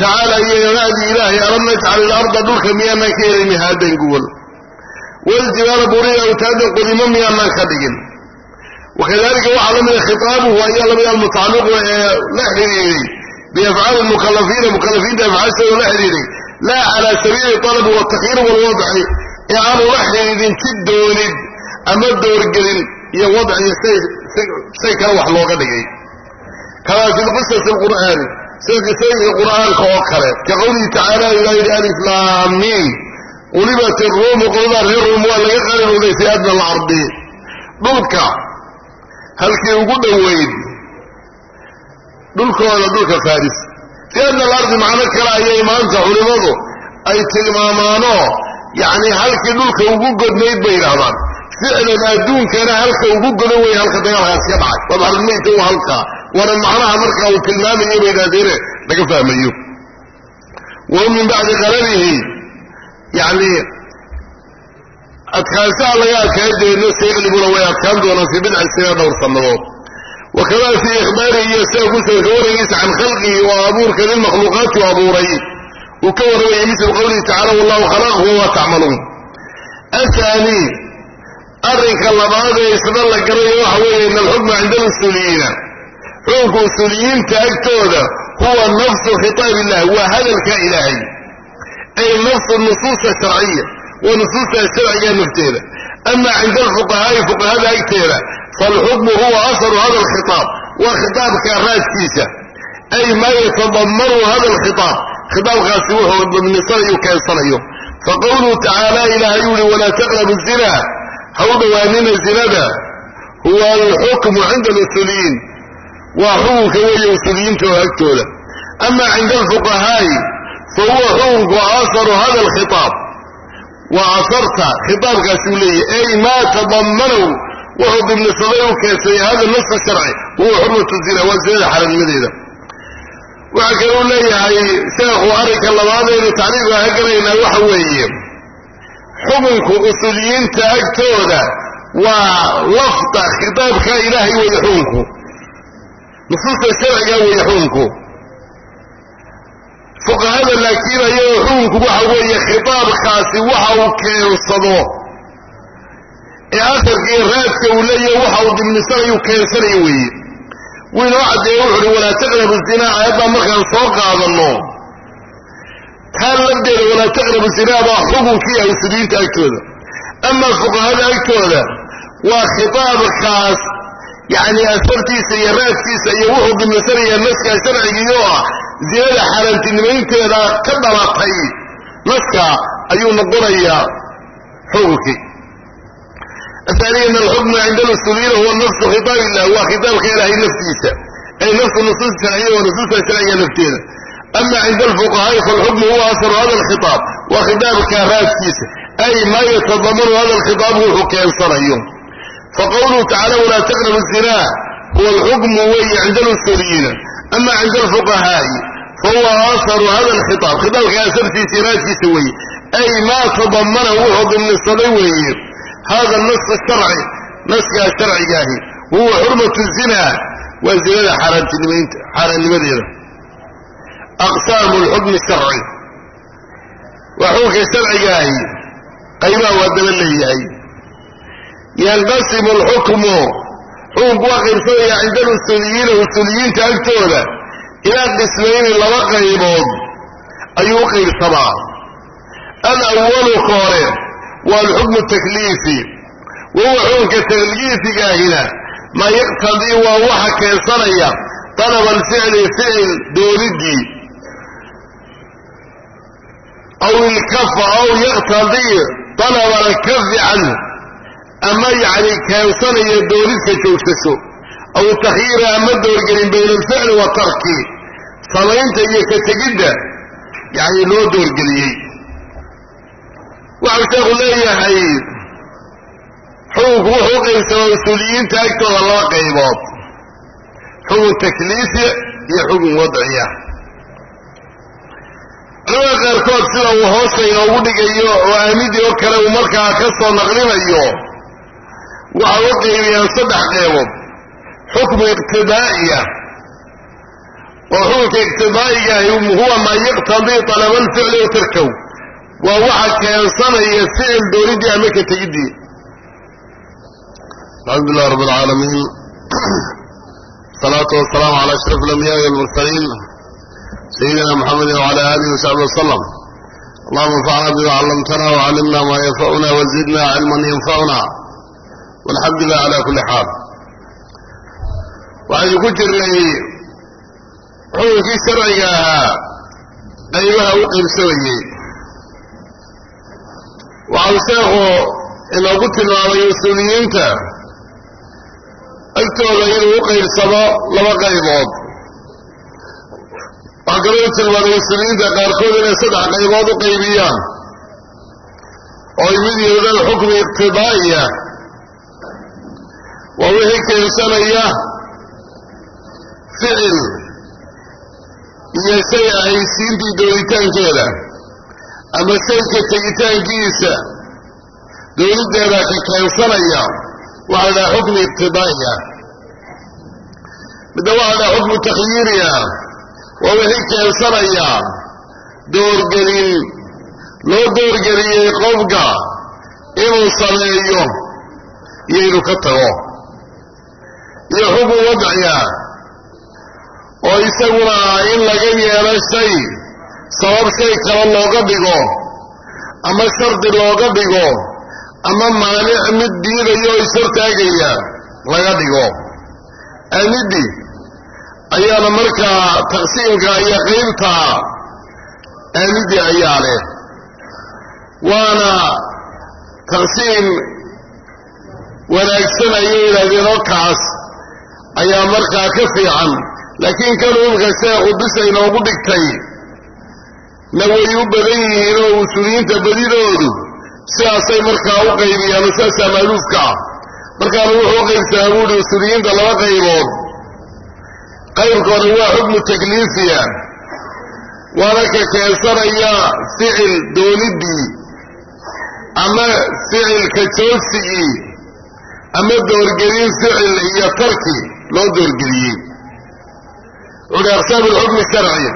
tacaala iyo yanaadi ilaahay alam najcal ilarda dhulka miyaanaan ka helin mihaadan guwal waljibaala buriya awtaadan qodimo miyaanaan ka dhigin wakadalika waxaa la mida khitaabuhu ayaa lamida almutacalliqu ee la xidhiiday biafcaali mukalafiina mukalafiinta afcaashooda la xidhiiday laa calaa sabiili talabi watakyiir walwadci ee aanu la xidhiidin si doonid ama doorgelin iyo wadciyo shay kale wax looga dhigay. Kamaa fi qisasi alqur'aani sida qisooyinka qur'aanka oo kale ka tacaala ilah yidhi aliflaamiin qulibat iruumu qolada reer ruum waa laga qalinooday fi adna alardi dhulka halkii ugu dhoweyd dhulkooda dhulka faris fi adna alardi macno kale ayay maanta culimmadu ay tilmaamaanoo yacni halkii dhulka ugu godnayd bay yidhahdaan ficlan adduunkana halka ugu godan wey halka dagaalkaas ka dhacay. Waa baxrulmayta u halkaa waana macnaha marka uu tilmaamayo bay yidhahdeene laga fahmayo. Wahum min bacdi qalalihi yacni adkaanshaha laga adkaan jeedno sayqlibuna way adkaan doonaan fii bidci sina dhowr sannadood wakada fii ikhbaarihi iyo sida kusugan ka warraygiisa can khalqihi oo abuurka lilmakhluuqaati u abuuray uu ka warramayay mislu qowlihi tacala wallahu khalaqahu wamaa tacmaluun ahaani arrinka labaad ee isna la garayo waxa weeye ina alxukma cinda alusuuliyiina xukunka usuuliyiinta agtooda huwa nafsu khitaab illah waa hadalka ilaahay ay nafsu nusuusa sharciya waa nusuusta sharciga nafteeda ama cinda alfuqahaa'i fuqahada agteeda faalxukmu huwa asaru hada alkhitaab waa khitaabka raadkiisa ay maa yatadamanu hada alkhitaab khitaabkaasi wuxuu dabnisanayo keensanayo faqowluhu tacaala ilaahay u yihi walaa taqrabu zina ha u dhowaanina zinada huwa alxukmu cinda alusuuliyiin waa xukunka weeye usuuliyiinta oo agtooda ama cinda alfuqahaa'i fa huwa xukunku asaru hada alkhitaab waa asarta khitaabkaasi uu leeyahy ay maa tadamanahu wuxuu dibnisaday u keensayay hada nafsa sharci huwa xurmatu zina waa zinada xaramnimadeeda. Waxaa kaluu leeyahay sheekhu arrinka labaadaynu tacriifka ka galaynaa waxa weeye xukunku usuuliyiinta agtooda waa lafda khitaabka ilaahay weeye xukunku. Nusuusta sharciga weeye xukunku. Fuqahada laakiin ayagoo xukunku waxa weeye khitaabkaasi waxa uu keensado ee asarkii raadka uu leeyahay waxa uu dibnisanayu keensanayo weeye wuu inoo caddeeye wuxu uhi walaa taqrabu zinaa aayaddaa markaan soo qaadanno. Taa lafdeeda walaa taqrabu zinaa baa xukunkii ah usuuliyiinta agtooda. Amaa fuqahada agtooda waa khitaabkaas yacni asartiisa iyo raadkiisa iyo wuxuu dibnisanaya naska sharcigii oo ah zinada xaaraantinimaynteeda ka dhalatay. Naska ayuu noqonayaa xukunkii ahaaniya in alxukma cinda alusuuliyiina huwa nafsu khitaab illah waa khitaabka ilaahay naftiisa ay nafsu nusuus sharciya waa nusuusta sharciga nafteeda ama cinda alfuqahaa'i faalxukmu huwa asaru hada alkhitaab waa khitaabka raadkiisa ay maa yatadamanu hada alkhitaab wuxuu keensanayo faqowluhu tacala walaa taqrabu zinaa huwa alxukmu weeye cinda alusuuliyiina ama cinda alfuqahaa'i fahuwa asaru hada alkhitaab khitaabka asartiisa raadkiisa weeye ay maa tadamana wuxuu dimnisaday weeye hada nas sharci naskaa sharcigaahi huwa xurmatu zina waa zinada xaaraannimadeeda aqsaamu lxukmi sharci waa xukunka sharcigaahi qaybaha waa daba leeyahay yanqasimu alxukmu xukunku waa qaybsanayaa cinda alusuuliyiina usuuliyiinta agtooda ilaa qismayni laba qaybood ayuu u qaybsamaa alawalu ka waa alxukmu takliifi wahuwa xukunka takliifigaahina maa yaqtadii waa waxa keensanaya dalaba alficli ficil doonidii. Aw ilkafa aw yaqtadii dalaba alkafi canhu ama yacni keensanaya doonidka joogsasho aw takhyiira ama doorgelin bayna alficli wa tarki. Samaynta iyo ka tegidda yacni loo doorgeliyey waxau sheekhu leeyahay xukunku wuxuu u qaybsamaa usuuliyiinta agtooda laba qaybood xukun takliifi iyo xukun wadciya. Culamada qaarkood sida uu hoosta inoogu dhigayo oo aamidii oo kale uu markaa ka soo naqlinayo waxay u qaybiyaan saddex qeybood xukmu iqtidaa'iya. Oo xukunka iqtidaa'igahi huwa maa yaqtadii talaba alficli wa tarkow waa waxa keensanaya ficil doonidii ama ka tegidii alxamdu lilah rab alcaalamiin salaatu wasalaamu cala ashraf alambiyaai walmursaliin سيدنا محمد وعلى آله وصحبه وسلم اللهم انفعنا بما علمتنا وعلمنا ما ينفعنا وزدنا علما ينفعنا والحمد لله على كل حال وعن كجر لي حوكي سرعيها أيها وقف سويي وعن waxau sheekhu inoogu tilmaamay usuuliyiinta. Agtooda inuu u qeybsamo laba qaybood. Waxaa kalou tilmaamay usuuliyiinta qaarkood inay saddex qaybood u qaybiyaan. Oo ay mid yidhahdaan xukmi iqtidaa'iya waa wixii keensanaya ficil iyo shay ahaysiintii doonitaankeeda ama shayka tegitaankiisa dooniddeeda ka keensanaya waxaa dhaha xukmi iqtidaa'iya midda waxaa dhaha xukmu takhyiiriya waa wixii keensanaya doorgelin loo doorgeliyey qofka inuu sameeyo iyo inuu ka tago. Iyo xukmu wadciya oo isaguna in laga yeelo shay sabab shay kale looga dhigo ama shardi looga dhigo ama maanic mid diidayo oo ishortaagaya laga dhigo. Amidi ayaana markaa taqsiimka iyo qaybta aamidi ayaa leh. Waana taqsiim wanaagsan ayay yidhahdeen oo kaas ayaa markaa ka fiican. Laakiin kan umka sheekhu bisha inoogu dhigtay na way u badan yihiin oo usuuliyiinta badidoodu sidaasay markaa u qaybiyaan sidaasaa maaluufka. Ah markaana wuxuu u qaybsamaa buuhi usuuliyiinta laba qaybood. Qaybkooda waa xukmu takliifiya waana ka keensanaya ficil dooniddii ama ficilka joogsigii ama doorgelin ficil iyo tarki loo doorgeliyey. Wuxuuhi aqsaamu alxukmi sharci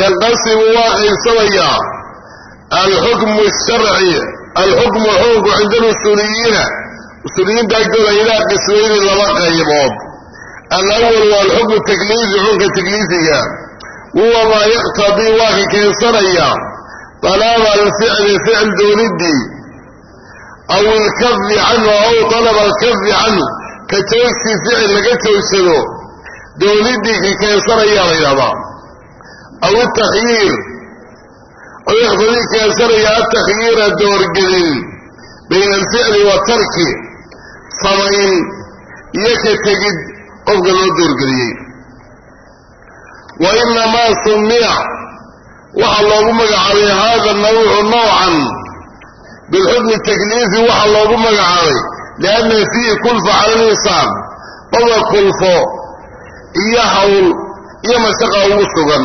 yanqasimu waa qaybsamayaa alxukmu sharci alxukmu xukunku cinda alusuuliyiina usuuliyiinta agtooda ilaa qismayni laba qaybood. Alawal waa alxukmu takliifi xukunka takliifiga. Huwa maa yaqtadii waa ka keensanaya. Talaaba alficli ficil dooniddii aw ilkafi canhu aw talaba alkafi canhu. Ka joogsi ficil laga joogsado dooniddii ka keensanayaa la yidhahdaa aw itakyiir aw yaqtadii keensanaya atakhyiira doorgelin bayna alficli wa tarki samayn iyo ka tegid qofka loo doorgeliyey wa inamaa summiya waxaa loogu magacaabay haada nawcu nawcan bilxukmi takliifi waxaa loogu magacaabay lianna fiihi kulfa cala linsaan qofka kulfo iyo hawl iyo mashaqa ugu sugan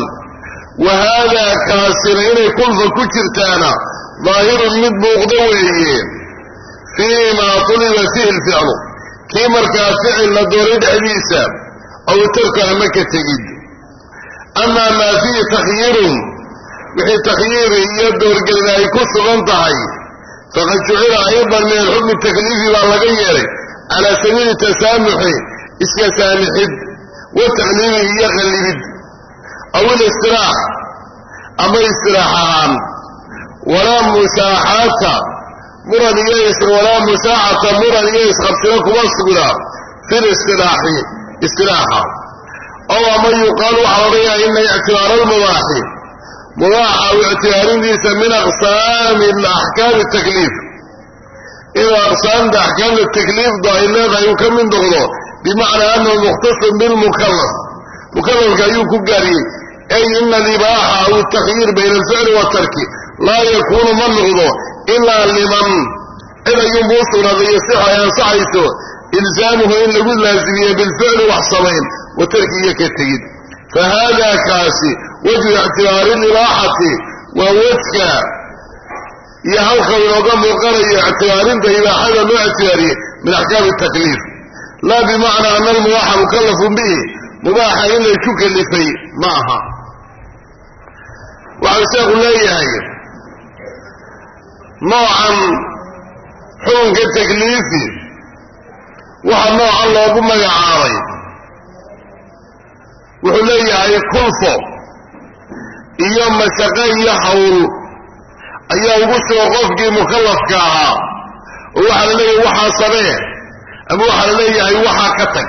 wa haadaa kaasina inay kulfa ku jirtaana daahirun mid muuqdo weeye fii maa tuliba fiihi lficlu kii markaa ficil la dooray dhexdiisa aw tarku ama ka tegid amaa maa fiihi takhyiirun wixii takhyiir iyo doorgelin ay ku sugan tahay faqad jucila aydan min alxukmi takliifi baa laga yeelay calaa sabiili tasaamuxi iska saamixid wa taqliibi iyo qallibid aw ilistiraax ama istiraax ahaan walaa musaaxaata muran iyo walaa musaaxata muran iyo isqabsino kuma sugna fil istilaaxi istilaaxa ow ama yuqaalu waxaa odhanayaa ina ictibaara almubaaxi mubaaxa u ictibaarintiisa min aqsaami axkaami takliif inuu aqsaamta axkaamta takliifdu ay leedahay uu ka mid noqdo bimacnaa anahu mukhtasun bilmukallaf mukallafka ayuu ku gaariyey ay ina alibaaxa aw takhyiir bayna alficli waatarki laa yakuunu ma noqdo ilaa liman. Cid ayuunbuu sugnaaday yasixu ay ansaxayso ilzaamuhu in lagu laasimiye bilficli wax samayn wa tarki iyo ka tegid. Fa haadaa kaasi wejhu ictibaari libaaxati waa wejka iyo halka inooga muuqanayo ictibaarinta ibaaxada loo ictibaariyey min axkaami takliif. Laa bimacnaa ana almubaaxa mukallafun bihi mubaaxa in layku kalifay ma aha. Waxau sheekhu leeyahay noocan xukunka takliifi waxa noocan loogu magacaabay wuxuu leeyahay kulfo iyo mashaqo iyo hawl ayaa ugu sugo qofkii mukallafka ahaa. Oo waxaa la leeyahay waxaa samee ama waxaa la leeyahay waxaa ka tag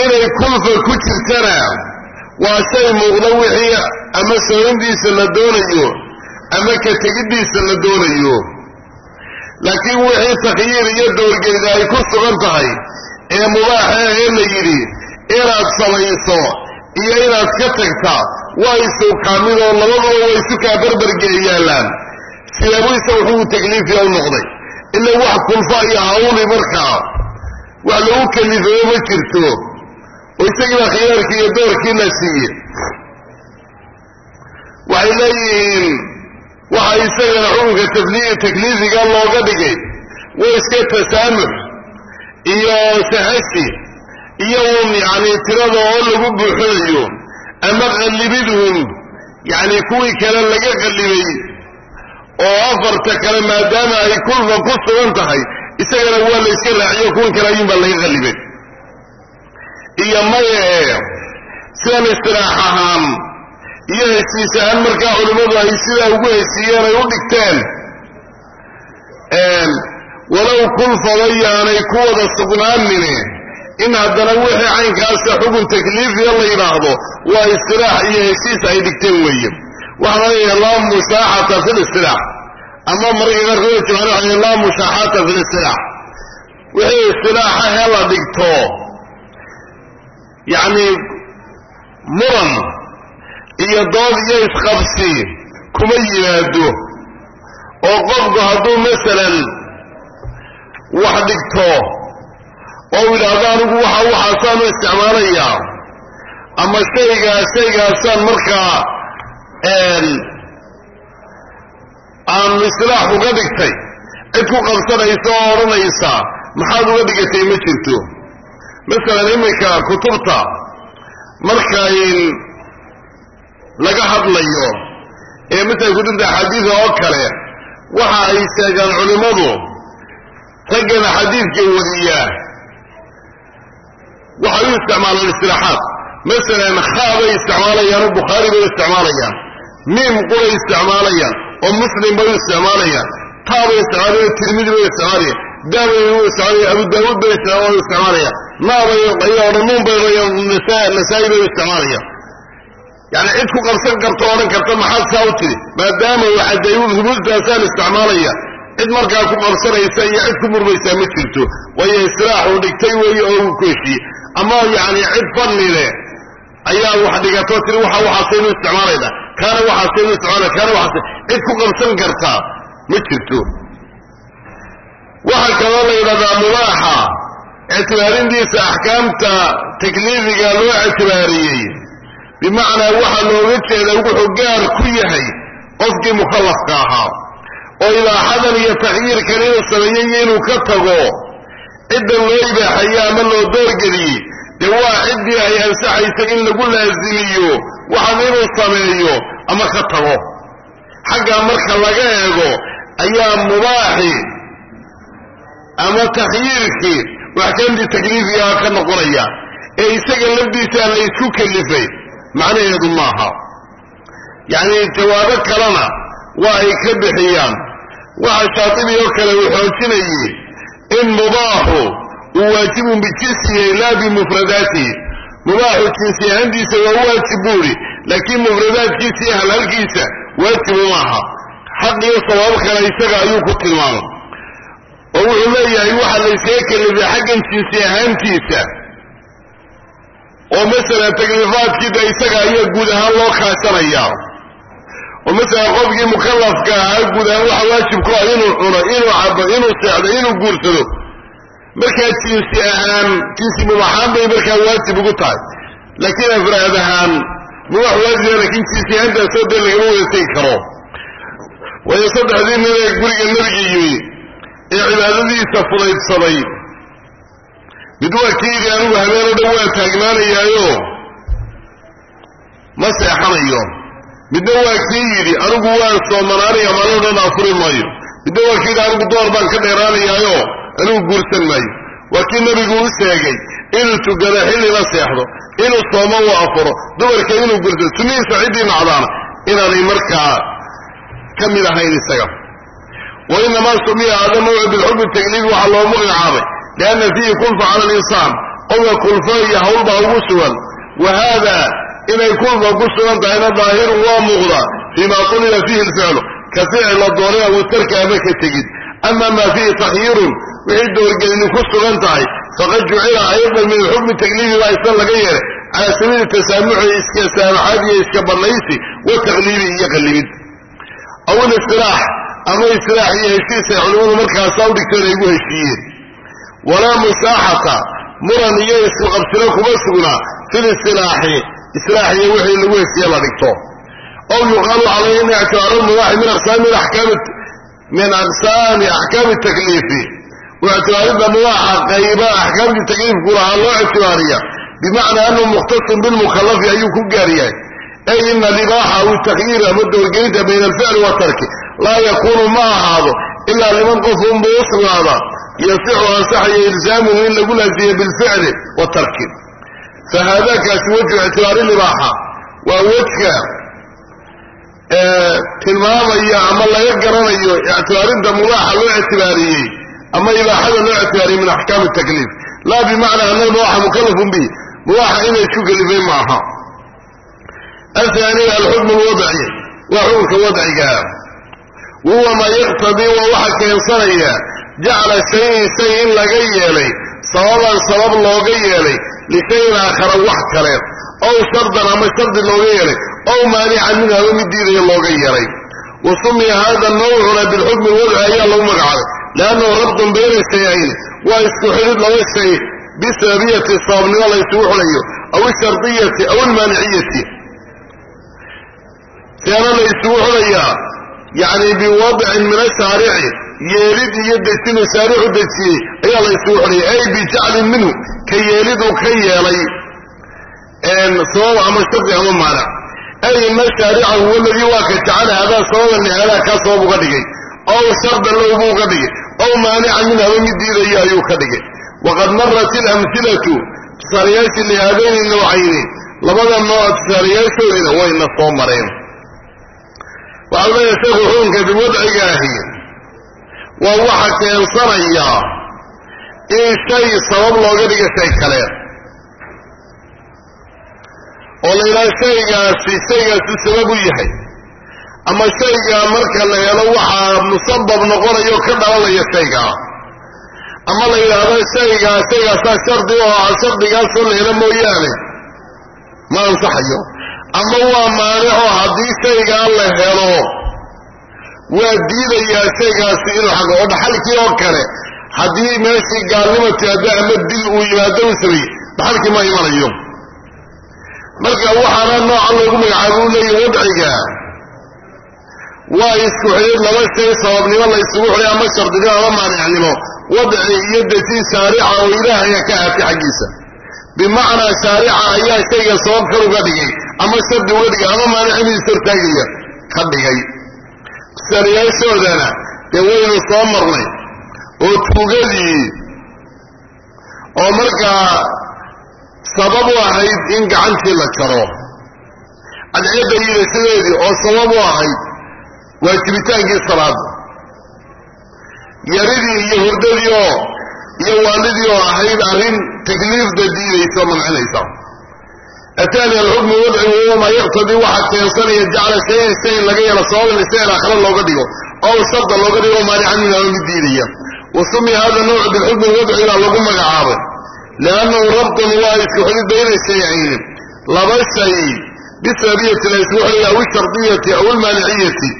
inay kulfa ku jirtana waa shay muuqdo wixii ama samayntiisa la doonayo ama ka tegiddiisa la doonayo. Laakiin wixii takhyiir iyo doorgeyda ay ku sugan tahay ee mubaaxa ee la yidhi inaad samayso iyo inaad ka tagta waa isu kaamidoo labaduba waa isu kaa barbargeeyaalaan sideebuu isaga xugu takliifiya u noqday ila wax kulfa iyo hawli markaa wax lagu kalifayo ma jirto oo isagiiba khiyaarkii iyo doorkii la siiye waxay leeyihiin waxa isagana xukunka takliifiga looga dhigay. Waa iska tasaamux iyo sahashi iyo un yacni tirada oo lagu buuxinayo ama qallibidhum yacni kuwii kale laga qallibay oo afarta kale maadaama ay kulfa ku sugan tahay isagana waa la iska raaciyo kuwii kale ayuunbaa laga qallibay iyo maye sidan istiraax ahaan iyo heshiis ahaan markaa culimmadu ay sidaa ugu heshiiyeen ay u dhigteen. Walow kulfaba yaanay ku wada sugnaanine in haddana wixii caynkaasa xukun takliifiya la yidhaahdo waa istiraax iyo heshiis ay dhigteen weeye. Waxaa leeyahay laa mushaaxata fi listiraax ama mararka qaarkood jimcan waxa laa mushaaxata fi listiraax wixii istiraaxa hee la dhigto yacni muran iyo dood iyo isqabsi kuma yimaado oo qofku hadduu masalan wax dhigto oo yidhaahdo anigu waxa waxaasaan u isticmaalayaa ama shaygaa shaygaasaan markaa aan isilaax uga dhigtay cid ku qabsanaysa oo odhanaysa maxaad uga dhigatay ma jirto masalan iminka kutubta markay laga hadlayo ee masalan kutubta axaadiida oo kale waxa ay sheegaan culimmadu raggana xadiidka wariyaa waxay u isticmaalaan istilaaxaad masalan khaa bay isticmaalayaan oo bukhaari bay isticmaalayaan miim qulay isticmaalayaan oo muslim bay u isticmaalayaan taa bay isticmaalayaan tirmidi bay isticmaalayaan daabay u isticmaalayaan abu daawuud bay isticmaalayaan naabay ayaa odhan nuun bay nasaa'i bay u isticmaalayaan. Yani cid ku qabsan karta odhan karta maxaad saa u tiri? Maadaama waxaday rumuustaasaan isticmaalaya. Cid markaa ku qabsanaysa iyo cid ku murmaysaa ma jirto. Waayo istilaaxuu dhigtay weeye oo uu ku heshiiyey ama yacni cid leh ayaa wax dhigato tiri waxa waxaasaynu isticmaalayna kaana waxaasaynu isticmaalay kaana waxaas cid ku qabsan kartaa ma jirto. Waxaa kaloo la yidhahdaa mubaaxa ictibaarintiisa axkaamta takliifiga loo ictibaariyey. Bimacnaa waxaa looga jeeda wuxuu gaar ku yahay qofkii mukallafka ahaa oo ibaaxadan iyo takhyiirkan inuu sameeyey iyo inuu ka tago. Ciddan loo ibaaxaye ama loo doorgeliyey. Dee waa ciddii ay ansaxaysa in lagu laasimiyo waxan inuu sameeyo ama ka tago. Xaggaa marka laga eego ayaa mubaaxi ama takhyiirkii axkaamtii takliifigaa ka noqonaya ee isaga lafdiisaa la isku kalifay macnaheedu maaha. Yacni jawaabo kalena waa ay ka bixiyaan. Waxa shaatibi oo kale uu xoojinayey in mubaaxu uu waajibun bijinsihi laa bimufradaatihi mubaaxu jinsi ahaantiisa waa waajib buuri laakiin mufradaadkiisa iyo halhalkiisa waajibu maaha. Xaq iyo sabaabo kale isaga ayuu ku tilmaamay oo wuxuu leeyahay waxa la yskaga kalifay xaggan jinsi ahaantiisa. oo masalan takliifaadkiida isaga ayaa guud ahaan loo kaashanaya oo masalan qofkii mukallafka ahaa guud ahaan waxa waajibku ah inuu cuno inuu cabo inuu seexdo inuu guursado. markaa jinsi ahaan jinsi mubaxaan bay markaa waajib ugu tahay. laakiin afraad ahaan mubax waajiba laakiin jinsi ahaantaasoo dee lagama wada karo. waayo saddexdii nin ee guriga nebiga yimi ee cibaadadiisa fudaydsaday mid waa ka yidhi anigu habeenoo dhan waa taagnaanayaayo. Ma seexanayo. Midna waa kii yidhi anigu waan soomanaanaya maaloo dhan afuri maayo. Midna waa yidhi anigu door baan ka dheeraanayaayo anigu guursan maayo. Waa kii nebigu u sheegay inuu tukado xillina seexdo inuu soomo uu afuro dumarka inuu gurto sunnihiisa ciddii nacdaana inaanay markaa ka mid ahayn isaga wa inamaa sumiya hada nawcu bilxukmi takliifi waxaa loo magacaabay lianna fiihi kulfa cala alinsaan qofka kulfo iyo hawlbaa ugu sugan wa haada inay kulfa ku sugan tahayna daahirun waa muuqda fii ma tuliba fiihi lficlu ka ficil la doonay aw tarki ama ka tegid ama maa fiihi takhyiirun wixii doorgelini ku sugan tahay faqad jucila aydan min xukmi takliifi baa isna laga yeelay calaa sabiili tasaamuxi iska saamaxaad iyo iska banaysi wa takliibi iyo qallibid aw ilistilaax ama istilaax iyo heshiis culimmadu markaasaa u dhigteen ay ugu heshiiyeen. Walaa musaaxata muran iyo isqabsino kuma sugnaa fil istilaaxi islaax iyo wixii lagu heshiiye la dhigto. Aw yuqaalu calayhi in ictibaaru mubaaxi min aqsaami min aqsaami axkaami takliifi. Ictibaaridda mubaaxa qayba axkaamtii takliifku lahaa loo ictibaariya bimacnaa annahu mukhtasun bilmukalafi ayuu ku gaar yahay. Ay ina libaaxa aw takyiir ama doorgeynta bayna alficli watarki laa yakuunu ma ahaado ilaa liman qof unbuu u sugnaadaa yasixu ansaxaya ilzaamuhu in lagu laasiye bilficli watarki fa haadakaasi wejhu ictibaari libaaxa. Waa wejka tilmaamaya ama laga garanayo ictibaarinta mubaaxa loo ictibaariyey ama ibaaxada loo ictibaariyey min axkaami takliif laa bimacnaa ana mubaaxa mukalafun bi mubaaxa inay isku kelifay maaha. Ahaani alxukmu lwadci waa xukunka wadciga wahuwa maa yaqtadii waa waxa keensanaya jacla shayin shay in laga yeelay sababan sabab looga yeelay lishayin aakhara wax kale ow shardan ama shardi looga yeelay ow maanican minhu ama mid diidaya looga yeelay wa sumiya hada nawcuna bilxukmi lwadci ayaa lagu magacaabay liannahu rabdun bayna shayayn waa isku xidhid laba shay bisababiyati sababnimo la ysugu xulayo aw ishardiyati aw almaaniciyati seena la ysugu xulayaa yacni biwadcin min ashaarici yeelid iyo dejinu shaarixu dejiyey ayaa la xulaya ay bijaclin minhu ka yeeliduu ka yeelay sabab ama shardi ama maanac ay ina shaarica huwa waa ka jacala hadaa sababan lihadaa kaa sabab uga dhigay ow shardan low buu ka dhigay ow maanican min haba mid diidaya ayuu ka dhigay. Waqad marat ilamhilatu tusaalayaashii lihaadayni nawcayni labada nooc tusaalayaashoodina wayna soo mareen waxau leeyahay sheekhu xukunka biwadciga ahi. Waa waxa keensanaya in shay sabab looga dhiga shay kale. Oo la yidhaha shaygaasi shaygaasu sabab u yahay. Ama shaygaa marka la helo waxaa musabab noqonayo ka dhalanaya shaygaa ama la yidhaahdo shaygaa shaygaasaa shardi u ahaa shardigaasoo la helo mooyaane. Ma ansaxayo ama waa maanico haddii shaygaa la helo waa diidayaa shaygaasi inuu xago oo dhaxalkii oo kale haddii meeshii gaalnimo timaado ama dil uu yimaado u sameeyey dhaxalkii ma imanayo. Marka waxaana nooca loogu magacaabo u leeyahy wadciga. Waa isku xidhid laba shay sababnimo la isugu xidhay ama shardinimo ama maanicnimo wadci iyo dejin shaarica oo ilaahaya ka aatay xaggiisa. Bimacnaa shaarica ayaa shayga sabab kan uga dhigay ama shardi dhigay ama maanicimiis hortaagaya ka dhigay. Tusaalayaashoodana dee waynu soo marnay oo tuugadii oo markaa sabab u ahayd in gacantii la jaro. Cadceedda yiidashadeedii oo sabab u ahayd waajibitaankii salaada yaridii iyo hurdadii oo iyo waalidii oo ahayd arrin takliifda diidaysa oo mancinaysa ataani alxukmu wadci wahuwa maa yaqtadii waxaa keensanaya jacla shayin shay laga yeelo sababan lishayin aakhara looga dhigo ow sharda looga dhigo maanican min ama mid diidaya wa sumiya hada nawcu bilxukmi wadciga lagu magacaabay liannahu rabdun waa isku xidhid bayna shaycayni laba shay bisababiyati la isugu aw ishardiyati aw almaaniciyati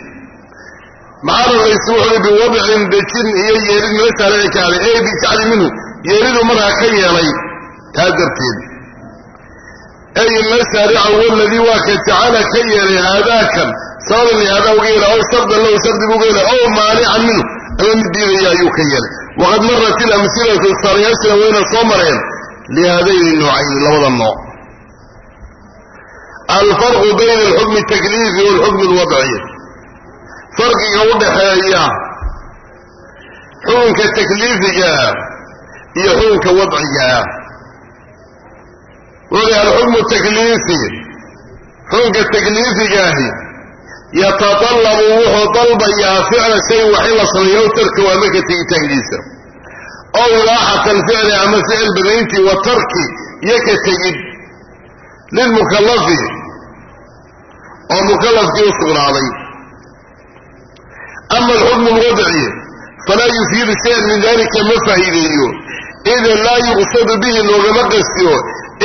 maxaana la isugu biwadcin dejin iyo yeelid mina shaarici kaale ee bijacli minhu yeelidu markaa ka yeelay taa darteed ay ina shaarica huwa aladii waa ka jacala ka yeelay haadaakan sababan lihaadaa uga yeelay ow shardan lahu shardi buuga yeelay ow maanican minhu ama mid diidaya ayuu ka yeelay waqad marat ilamsilatu tusaalayaashina wayna soo mareen lihaadayni noocayni labada nooc alfarqu bayna alxukmi takliifi waalxukmi alwadci farqiga u dhaxeeya xukunka takliifiga iyo xukunka wadciga wuxuu alxukmu takliifi xukunka takliifigaahi yatadallabu wuxuu dalbayaa ficla shay wax la sameeyo tarka waa marka tegitaankiisa ow ibaaxata alficli ama ficil badayntii wa tarki iyo ka tegid lilmukallafi. Oo mukallafkii u sugnaaday. Ama alxukmu alwadci falaa yufiidu shayan min dalika ma faa'iideeyo idan laa yuqsadu bihi loogama qastiyo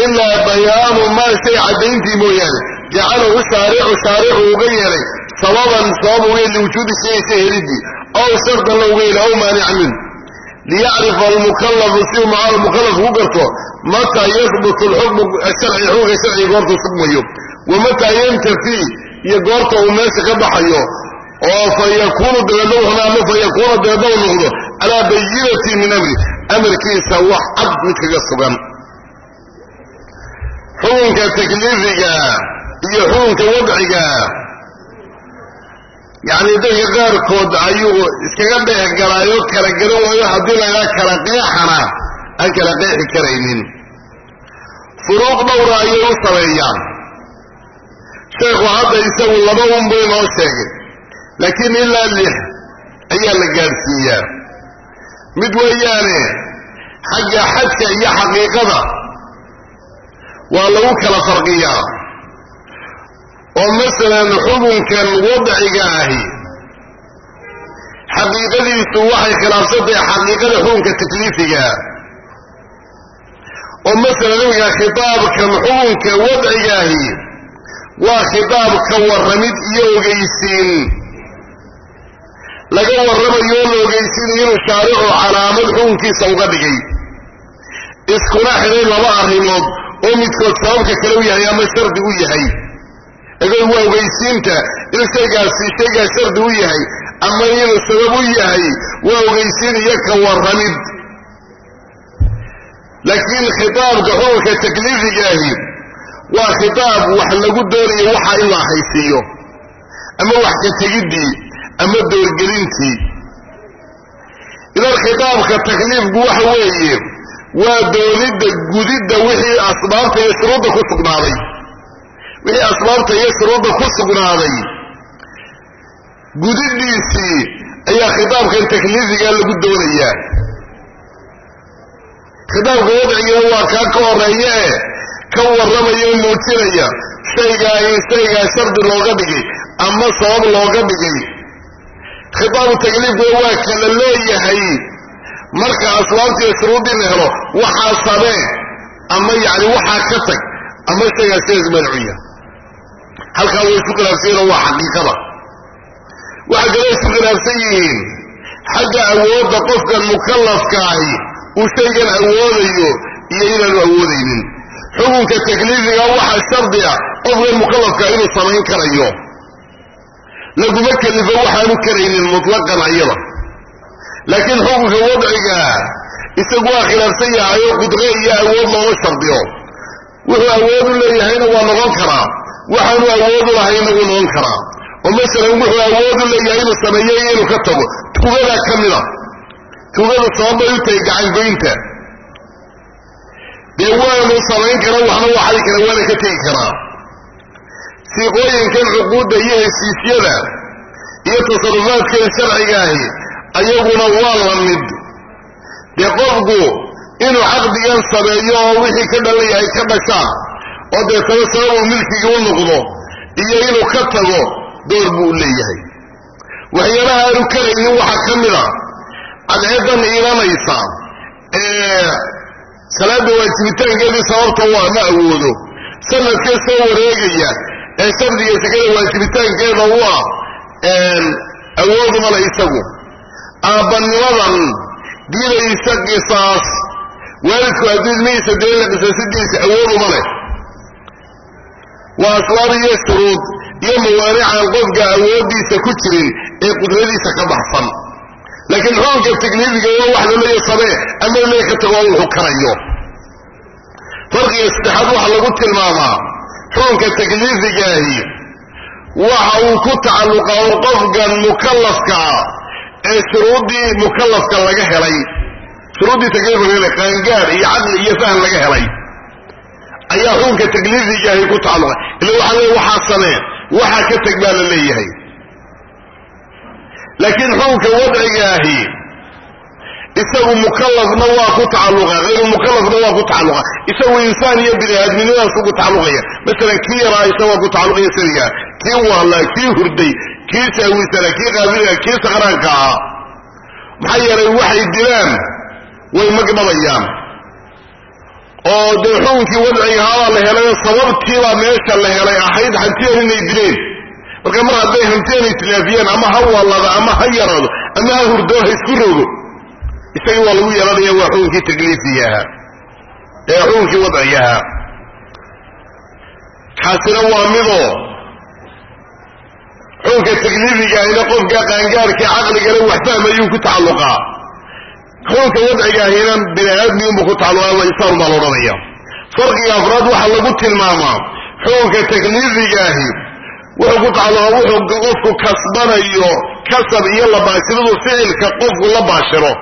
ilaa bayaanu maa shay caddayntii mooyaane jacalahu shaaricu shaaricu uga yeelay sababan sabab uga yeel liwujuudi shay helidii ow shardan la uga yeelay ow maanica min liyacrifa almukallafu si uu maca mukallaf ku garto mataa yahbutu alxukmu sharci xukunka sharciga goortuu sugmayo wa mataa yantafi iyo goorta uu meesha ka baxayo oo fa yakuunu dabeedna wuxuna ama noqdo calaa bayinati min amri amarkiisa wax cad mid kaga sugan xukunka takliifiga iyo xukunka wadciga. Yacni dadka qaarkood ayuu iskaga dhex galaayo kala garan waayo haddii laydhaa kala qeexana aan kala qeexi karaynin. Furuuq dhowra ayay u sameeyaan. Sheekhu hadda isagu laba unbuu inoo sheegay laakiin ilaa lix ayaa la gaadhsiiyaa. Mid weeyaane xagga xadka iyo xaqiiqada waa lagu kala farqiyaa. Oo masalan xukunkan wadciga ahi xaqiiqadiisu waxay khilaafsantahay xaqiiqada xukunka takliifiga oo masalan iminka khitaabkan xukunka wadciga ahi waa khitaab ka warramid iyo ogeysiin. Laga warramayo la ogeysiinayo inuu shaaricu calaamad xukunkiisa uga dhigay. Iskuna xidhay laba arrimood oo midkood sababka kale u yahay ama shardi u yahay. Ego waa ogeysiinta inuu shaygaasi shaygaas shardi u yahay ama inuu sabab u yahay waa ogeysiin iyo ka warramid. Laakiin khitaabka xukunka takliifigaahi waa khitaab wax lagu doonayo waxa in la ahaysiiyo ama wax ka tegiddii ama doorgelintii idan khitaabka takliifku waxa weeye waa doonidda gudidda wixii asbaabta iyo shuruudda ku sugnaaday. Wixii asbaabta iyo shuruudda ku sugnaaday. Gudiddiisii ayaa khitaabkan takliifiga lagu doonayaa. Khitaabka wadcigina waa kaa ka horreeya ee ka warramaya muujinaya shaygaa in shaygaa shardi looga dhigay ama sabab looga dhigay. Khitaabu takliifkuna waa kala leeyahay marka asbaabtiiyo shuruuddii la helo waxaa samee ama yacni waxaa ka tag ama shaygaa sidaas mancuya halkaa way isku khilaafsan yihiin waa xaqiiqada. Waxay kaloo isku khilaafsan yihiin xagga awoodda qofkan mukallafka ahi uu shaygan awoodayo iyo inaanu awoodaynin. Xukunka takliifiga waxaa shardi ah qofkan mukallafka inuu samayn karayo. Laguma kelifo waxaanu karaynin mutlaqan ayada laakiin xukunka wadciga isagu waa khilaafsan yahay oo qudre iyo awood looma shardiyo. Wuxuu awood u leeyahayna waa noqon karaa. Waxaanu awood u lahayna wuu noqon karaa. Oo masalan wuxuu awood u leeyahay inuu sameeyo iyo inuu ka tago. Tugadaa ka mida tugadu sababbay u tahay gacangoynta. Dee waanu samayn kara waxna waa xadi waana ka tegi karaa. Siiqooyinkan cuquudda iyo heshiisyada iyo tasarufaadkan sharcigaahi ayaguna waa la mid. Dee qofku inuu caqdigan sameeyo oo wixii ka dhalan yahay ka dhashaan oo deetana sababuu milkigii u noqdo iyo inuu ka tago door buu leeyahay. Waxyaalaha aanu karaynin waxaa ka mid a cadceeddan iilanaysa ee salaada waajibitaankeedii sababta waa ma awoodo. Sanadkee soo wareegaya ee shardiga sekada waajibitaankeeda u ah awooduma le isagu aabbanimadan diidaysa qisaas waalidku hadduu ilmihiisa dee la qisaasidiisa awooduma leh. Waa asbaab iyo shuruud iyo mawaanican qofka awooddiisa ku jirin ee qudradiisa ka baxsan. Laakiin xukunka takliifiga waa wax laleeya samee ama laleeya ka tago wuxuu karayo. Farqiga saddexaad waxaa lagu tilmaamaa xukunka takliifigaahi waxa uu ku tacalluqaa un qofkan mukallafka ah ee shuruuddii mukallafka laga helay. Shuruuddii takliifka laga helay qaangaar iyo caqli iyo fahm laga helay. Ayaa xukunka takliifigaahi ku tacalluqa ila waxaa leey waxaa samee waxaa ka teg baa la leeyahay. Laakiin xukunka wadcigaahi isagu mukallafna waa ku tacalluqa hayru mukallafna waa ku tacalluqa isagu insaan iyo bini aadminimadaasuu ku tacalluqaya. Masalan kii yaraa isaga waa ku tacalluqaya sarigaa kii wahlaa kii hurday kii saawisana kii qaabiliga kii saqraanka ahaa. Maxaa yeelay waxay dilaan way magdhabayaan oo dee xukunkii wadcigahaabaa la helay sababtiibaa meesha la helay ahayd hantiyan inay dileen marka mar hadday hantiyan islaafiyeen ama ha wallada ama ha yaraado ama ha hurdoo ha isku rogo isagii waa lagu yeelanaya waa xukunkii takliifiga ahaa ee xukunkii kaasina waa midoo xukunka takliifiga ahina qofka qaangaarkii caqligale wax fahmayuu ku tacalluqaa. Xukunka wadcigaahina bini aadmiunbu ku tacalluqaa waa insaan baa la odhanaya. Farqiga afraad waxaa lagu tilmaamaa. Xukunka takliifigaahi wuxuu ku tacalluqaa wuxuu qofku kasbanayo kasab iyo labaashiradu ficilka qofku la baashiro.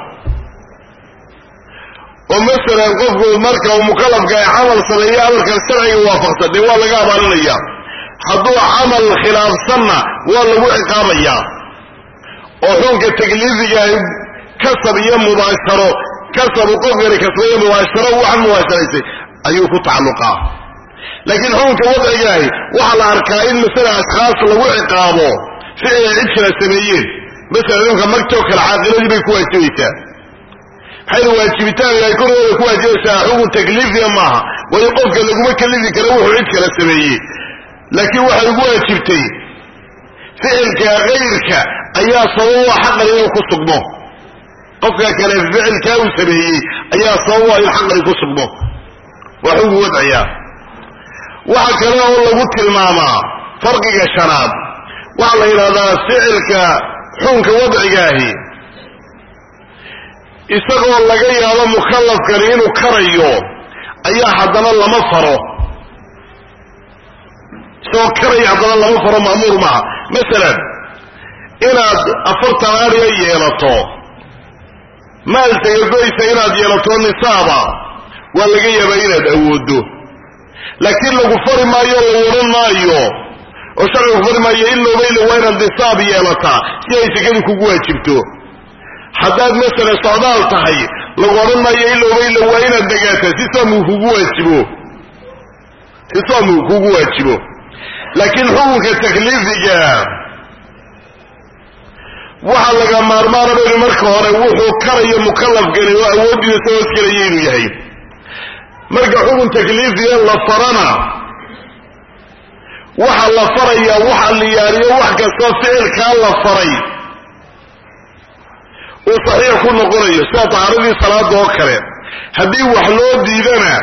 Oo masalan qofku marka uu mukallafka ay camal sameeyo amarkan sharciga waafaqsan dee waa laga abaalinaya hadduu camal khilaafsanna waa lagu ciqaabayaa oo xukunka takliifigaahi kasab iyo mubaasharo kasabu qofkani kasbayo mubaasharo waxan mubaasharaysay ayuu ku tacalluqaa. Laakiin xukunka wadcigaahi waxaa la arkaa in masala ashkhaas lagu ciqaabo ficil ay cid kala sameeyeen. Masala imka magtoo kale caaqiladii bay ku waajibaysaa maxayna waajibitaanka ay korooda ku waajibaysaa xukun takliifiya maaha? Waayo qofka laguma kalifi kara wuxuu cid kala sameeyey laakiin waxay ugu waajibtay ficilka kayrka ayaa sababa xaqan inuu ku sugmo. Qofka kale ficilkaa uu sameeyey ayaa sababa in xaqani ku sugmo. Waa xukun wadciya waxa kale oo lagu tilmaamaa farqiga shanaad. Waxaa la yidhahdaa ficilka xukunka wadcigaahi. Isagoo laga yaabo mukallafkani inuu karayo ayaa haddana lama faro isagoo karaya haddana lama faro ma'muur maaha. Masalan inaad afartan ariya yeelato maal tagagoysa inaad yeelato nisaaba waa laga yaabaa inaad awooddo laakiin lagu fari maayo lagu odhan maayo oo sharcigu ku fari maayo iloobayla waa inaad nisaab yeelataa si ay sekadu kugu waajibto. Haddaad masalan socdaal tahay lagu odhan maayo iloobayla waa inaad degaataa si soomuu kugu waajibo. Si soomuu kugu waajibo laakiin xukunka takliifiga waxaa laga maarmaanaba inu marka hore wuxuu karayo mukallafkani oo awooddiisa soo hosgelaya inuu yahay. Marka xukun takliifiya la farana waxa la farayaa waxa liyaariyo wax kastoo ficilkaa la faray uu saxiix ku noqonayo sida tahaaradii salaada oo kale. Haddii wax loo diidana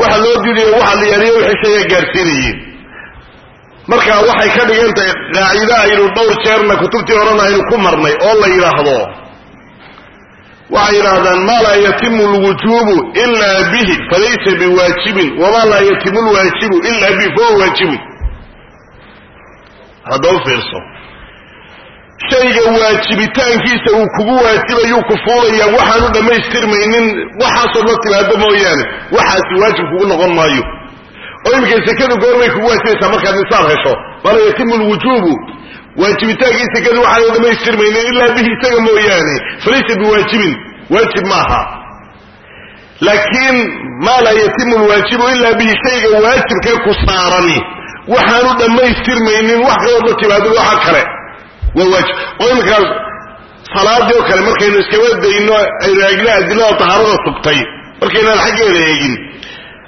waxa loo diidaya waxa liyaariyo wixii shayga gaarsiinayeen marka waxay ka dhigan tahay qaacida aynu dhowr jeerna kutubtii horena aynu ku marnay oo la yidhaahdo. Waxay yidhaahdaan maa laa yatimu lwujuubu ilaa bihi falaysa biwaajibin wamaa laa yatimu lwaajibu ilaa bihi fahuwa waajibun. Haddaba fiirso. Shayga waajibitaankiisa uu kugu waajibayuu ku fuulayaa waxaanu dhammaystirmaynin waxaasoo la timaado mooyaane waxaasi waajib kugu noqon maayo oo iminka sekadu goorbay kugu waajibaysaa markaad nisaab hesho. Maa laa yatimu lwujuubu waajibitaankii sekadu waxaanu dhammaystirmaynin ilaa bihi isaga mooyaane. Falaysa biwaajibin waajib maaha. Laakiin maa laa yatimu lwaajibu ilaa bihi shayga waajibkee ku saarani. Waxaanu dhammaystirmaynin wax kaloo timaado waxa kale. Waa waajib. Oo iminkaas salaadii oo kale markaynu iskaba dayno aynu adilada tahaarada sugtay markaynaan xaggeeda eegin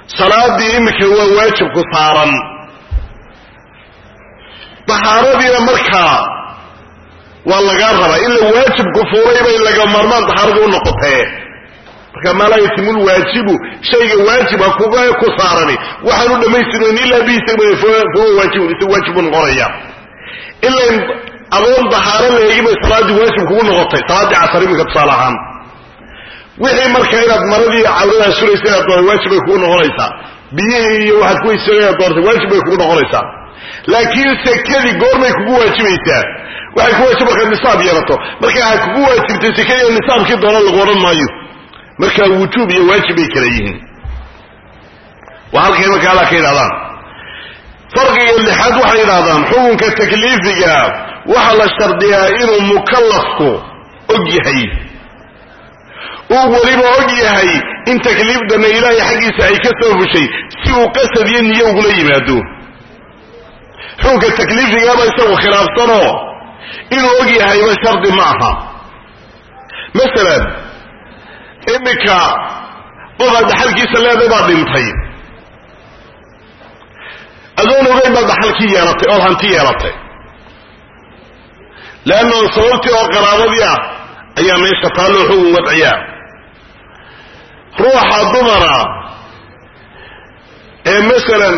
salaadii iminka waa waajib ku saaran. Tahaaradiina markaa waa lagaa rabaa ila waajibku fuulay bay laga maarmaan tahaaradi u noqotee. Marka maa laa shayga waajiba kuga ku saarani. Waxaanu dhammaystirnayn ilaa bihi fahuwa waajibun isagu waajib noqonaya ilan adoon dahaaro la eegin bay salaaddii waajib kugu noqotay salaaddii casar iminka tusaale ahaan wixii marka inaad maradii cawradaa suraysa inaad doortay waajib bay kugu noqonaysaa. Biyihii iyo waxaad ku weysa inaad doortay waajib bay kugu noqonaysaa. Laakiin sekadii goormay kugu waajibaysaa waxay ku waajib markaad nisaab yeelato. Marka aad kugu waajibtay sekadii nisaabkii doona lagu odhan maayo. Markaa wujuub iyo waajib bay kala yihiin. Waa halkay marka alla ka yidhahdaan farqiga lixaad waxay yidhahdaan xukunka takliifiga waxaa la shardiyaa inuu mukallafku og yahay uu weliba og yahay in takliifdana ilaahay xaggiisa ay ka soo fushay si uu qasad iyo niyo ugula yimaado. Xukunka takliifigaaba isagu khilaafsanoo inuu og yahayba shardi ma aha. Masalan iminka qofaad dhaxalkiisa leeday baa dhintay. Adoon ogeyn baad dhaxalkii yeelatay ood hanti yeelatay. Leanna sababtii oo qaraabadii ah ayaa meesha taalloo xugun wadciyaa ruuxa dumara ee masalan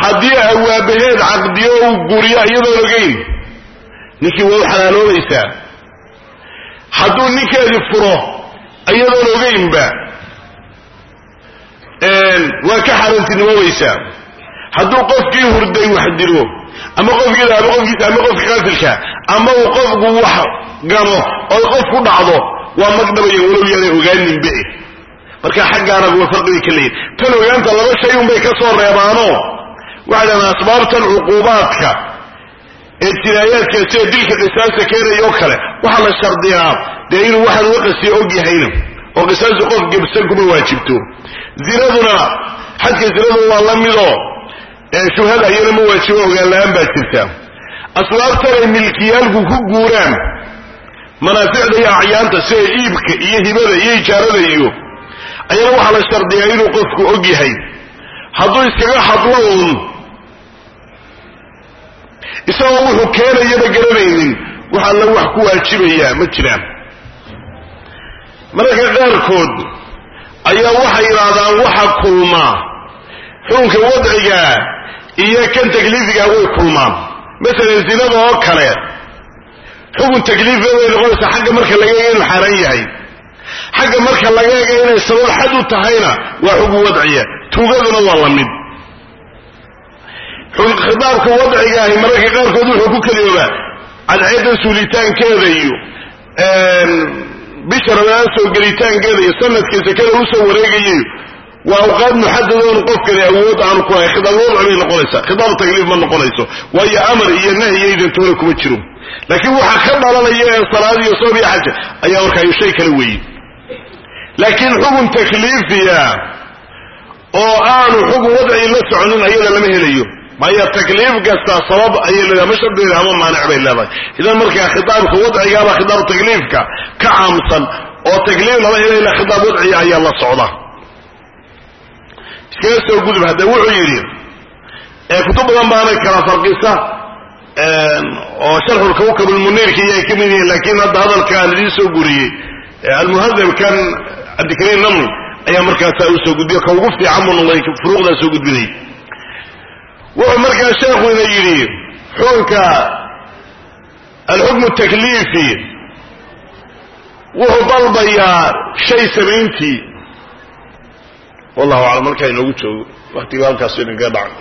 haddii awaabaheed caqdiyo uu guriyo iyadoon ogeyn ninkii waa u xalaaloobaysaa hadduu ninkeedii furo iyadoon ogeynba waa ka xaaraantinimoobaysaa hadduu qofkii hurday wax dilo ama qofkiida ama qofkiisa ama qofka qaatilka ama uu qofku wax gano oy qof ku dhacdo waa magdhabaya walow yaanay ogaaninbe marka xaggaana waa farqibay ka leeyihiin tan ogaanta laba shay unbay ka soo reebaano. Waxay dhahdaan asbaabtan cuquubaadka ee jinaayaadka sida dilka qisaasta keenaya oo kale waxaa la shardiyaa. Dee inuu waxaan uga qasiyo oo qisaasu qof gebsan kuma waajibto. Zinaduna xadka zinadu waa la midoo shuhada iyana ma waajibo ogaan la'aan baa jirta. Asbaabtan ay milkiyaalku ku guuraan manaaficda iyo acyaanta sida iibka iyo hibada iyo ijaarada iyo ayana waxaa la shardiyaa inuu qofku og yahay. Hadduu iskaga hadlo uun isagoo wuxuu keenayaba garanaynin wax alla wax ku waajibayaa ma jiraan. Mararka qaarkood ayaa waxay yidhaahdaan waxa kulmaa xukunka wadciga iyo kan takliifiga way kulmaan. Masalan zinada oo kale xukun takliifa way noqonaysaa xagga marka laga eega inuu xaaraan yahay. Xagga marka laga eega inay sabab xad u tahayna waa xukun wadciya tuugaduna waa la mid. Khitaabka wadciga ahi mararka qaarkood wuxuu ku keliyoobaa cadceedda suulitaankeeda iyo bisha ramadaan soo gelitaankeeda iyo sanadka sekada u soo wareegayayo waa awqaad muxadadoon qofkani awood aanu ku lahay khitaab wadci bay noqonaysaa khitaab takliif ma noqonayso waayo amar iyo nahyi idantoona kuma jiro laakiin waxaa ka dhalanaya ee salaad iyo soom iyo xaja ayaa markaa shay kala weeye. Laakiin xukun takliifiya oo aanu xukun wadci la soconin ayada lama helayo. Maya takliif kasta sabab ayay leedahay ma shardeeda ama maanic bay leedahay. Idan markaa khitaabka wadcigaaba khitaab takliifka ka caamsan oo takliif lama helayla khitaab wadciga ayaa la socda iskaga soo gudub hadda wuxuu yidhi kutub badan baanay kala farqisa oo sharxu lmuniirka iyo ay ka mid yihiin laakiin hadda hadalka aan idiin soo guriyey almuhadab kan cabdikariim naml ayaa markaasaa uu soo gudbiyo. Ka ugu fiican buu noqday furuuqdaa soo gudbinay. Wuxuu markaa sheekhuna yidhi xukunka alxukmu takliifi wuxuu dalbayaa shay samayntii wallahu aclam markaa inoogu joogo waktiga halkaas idinkaga dhaca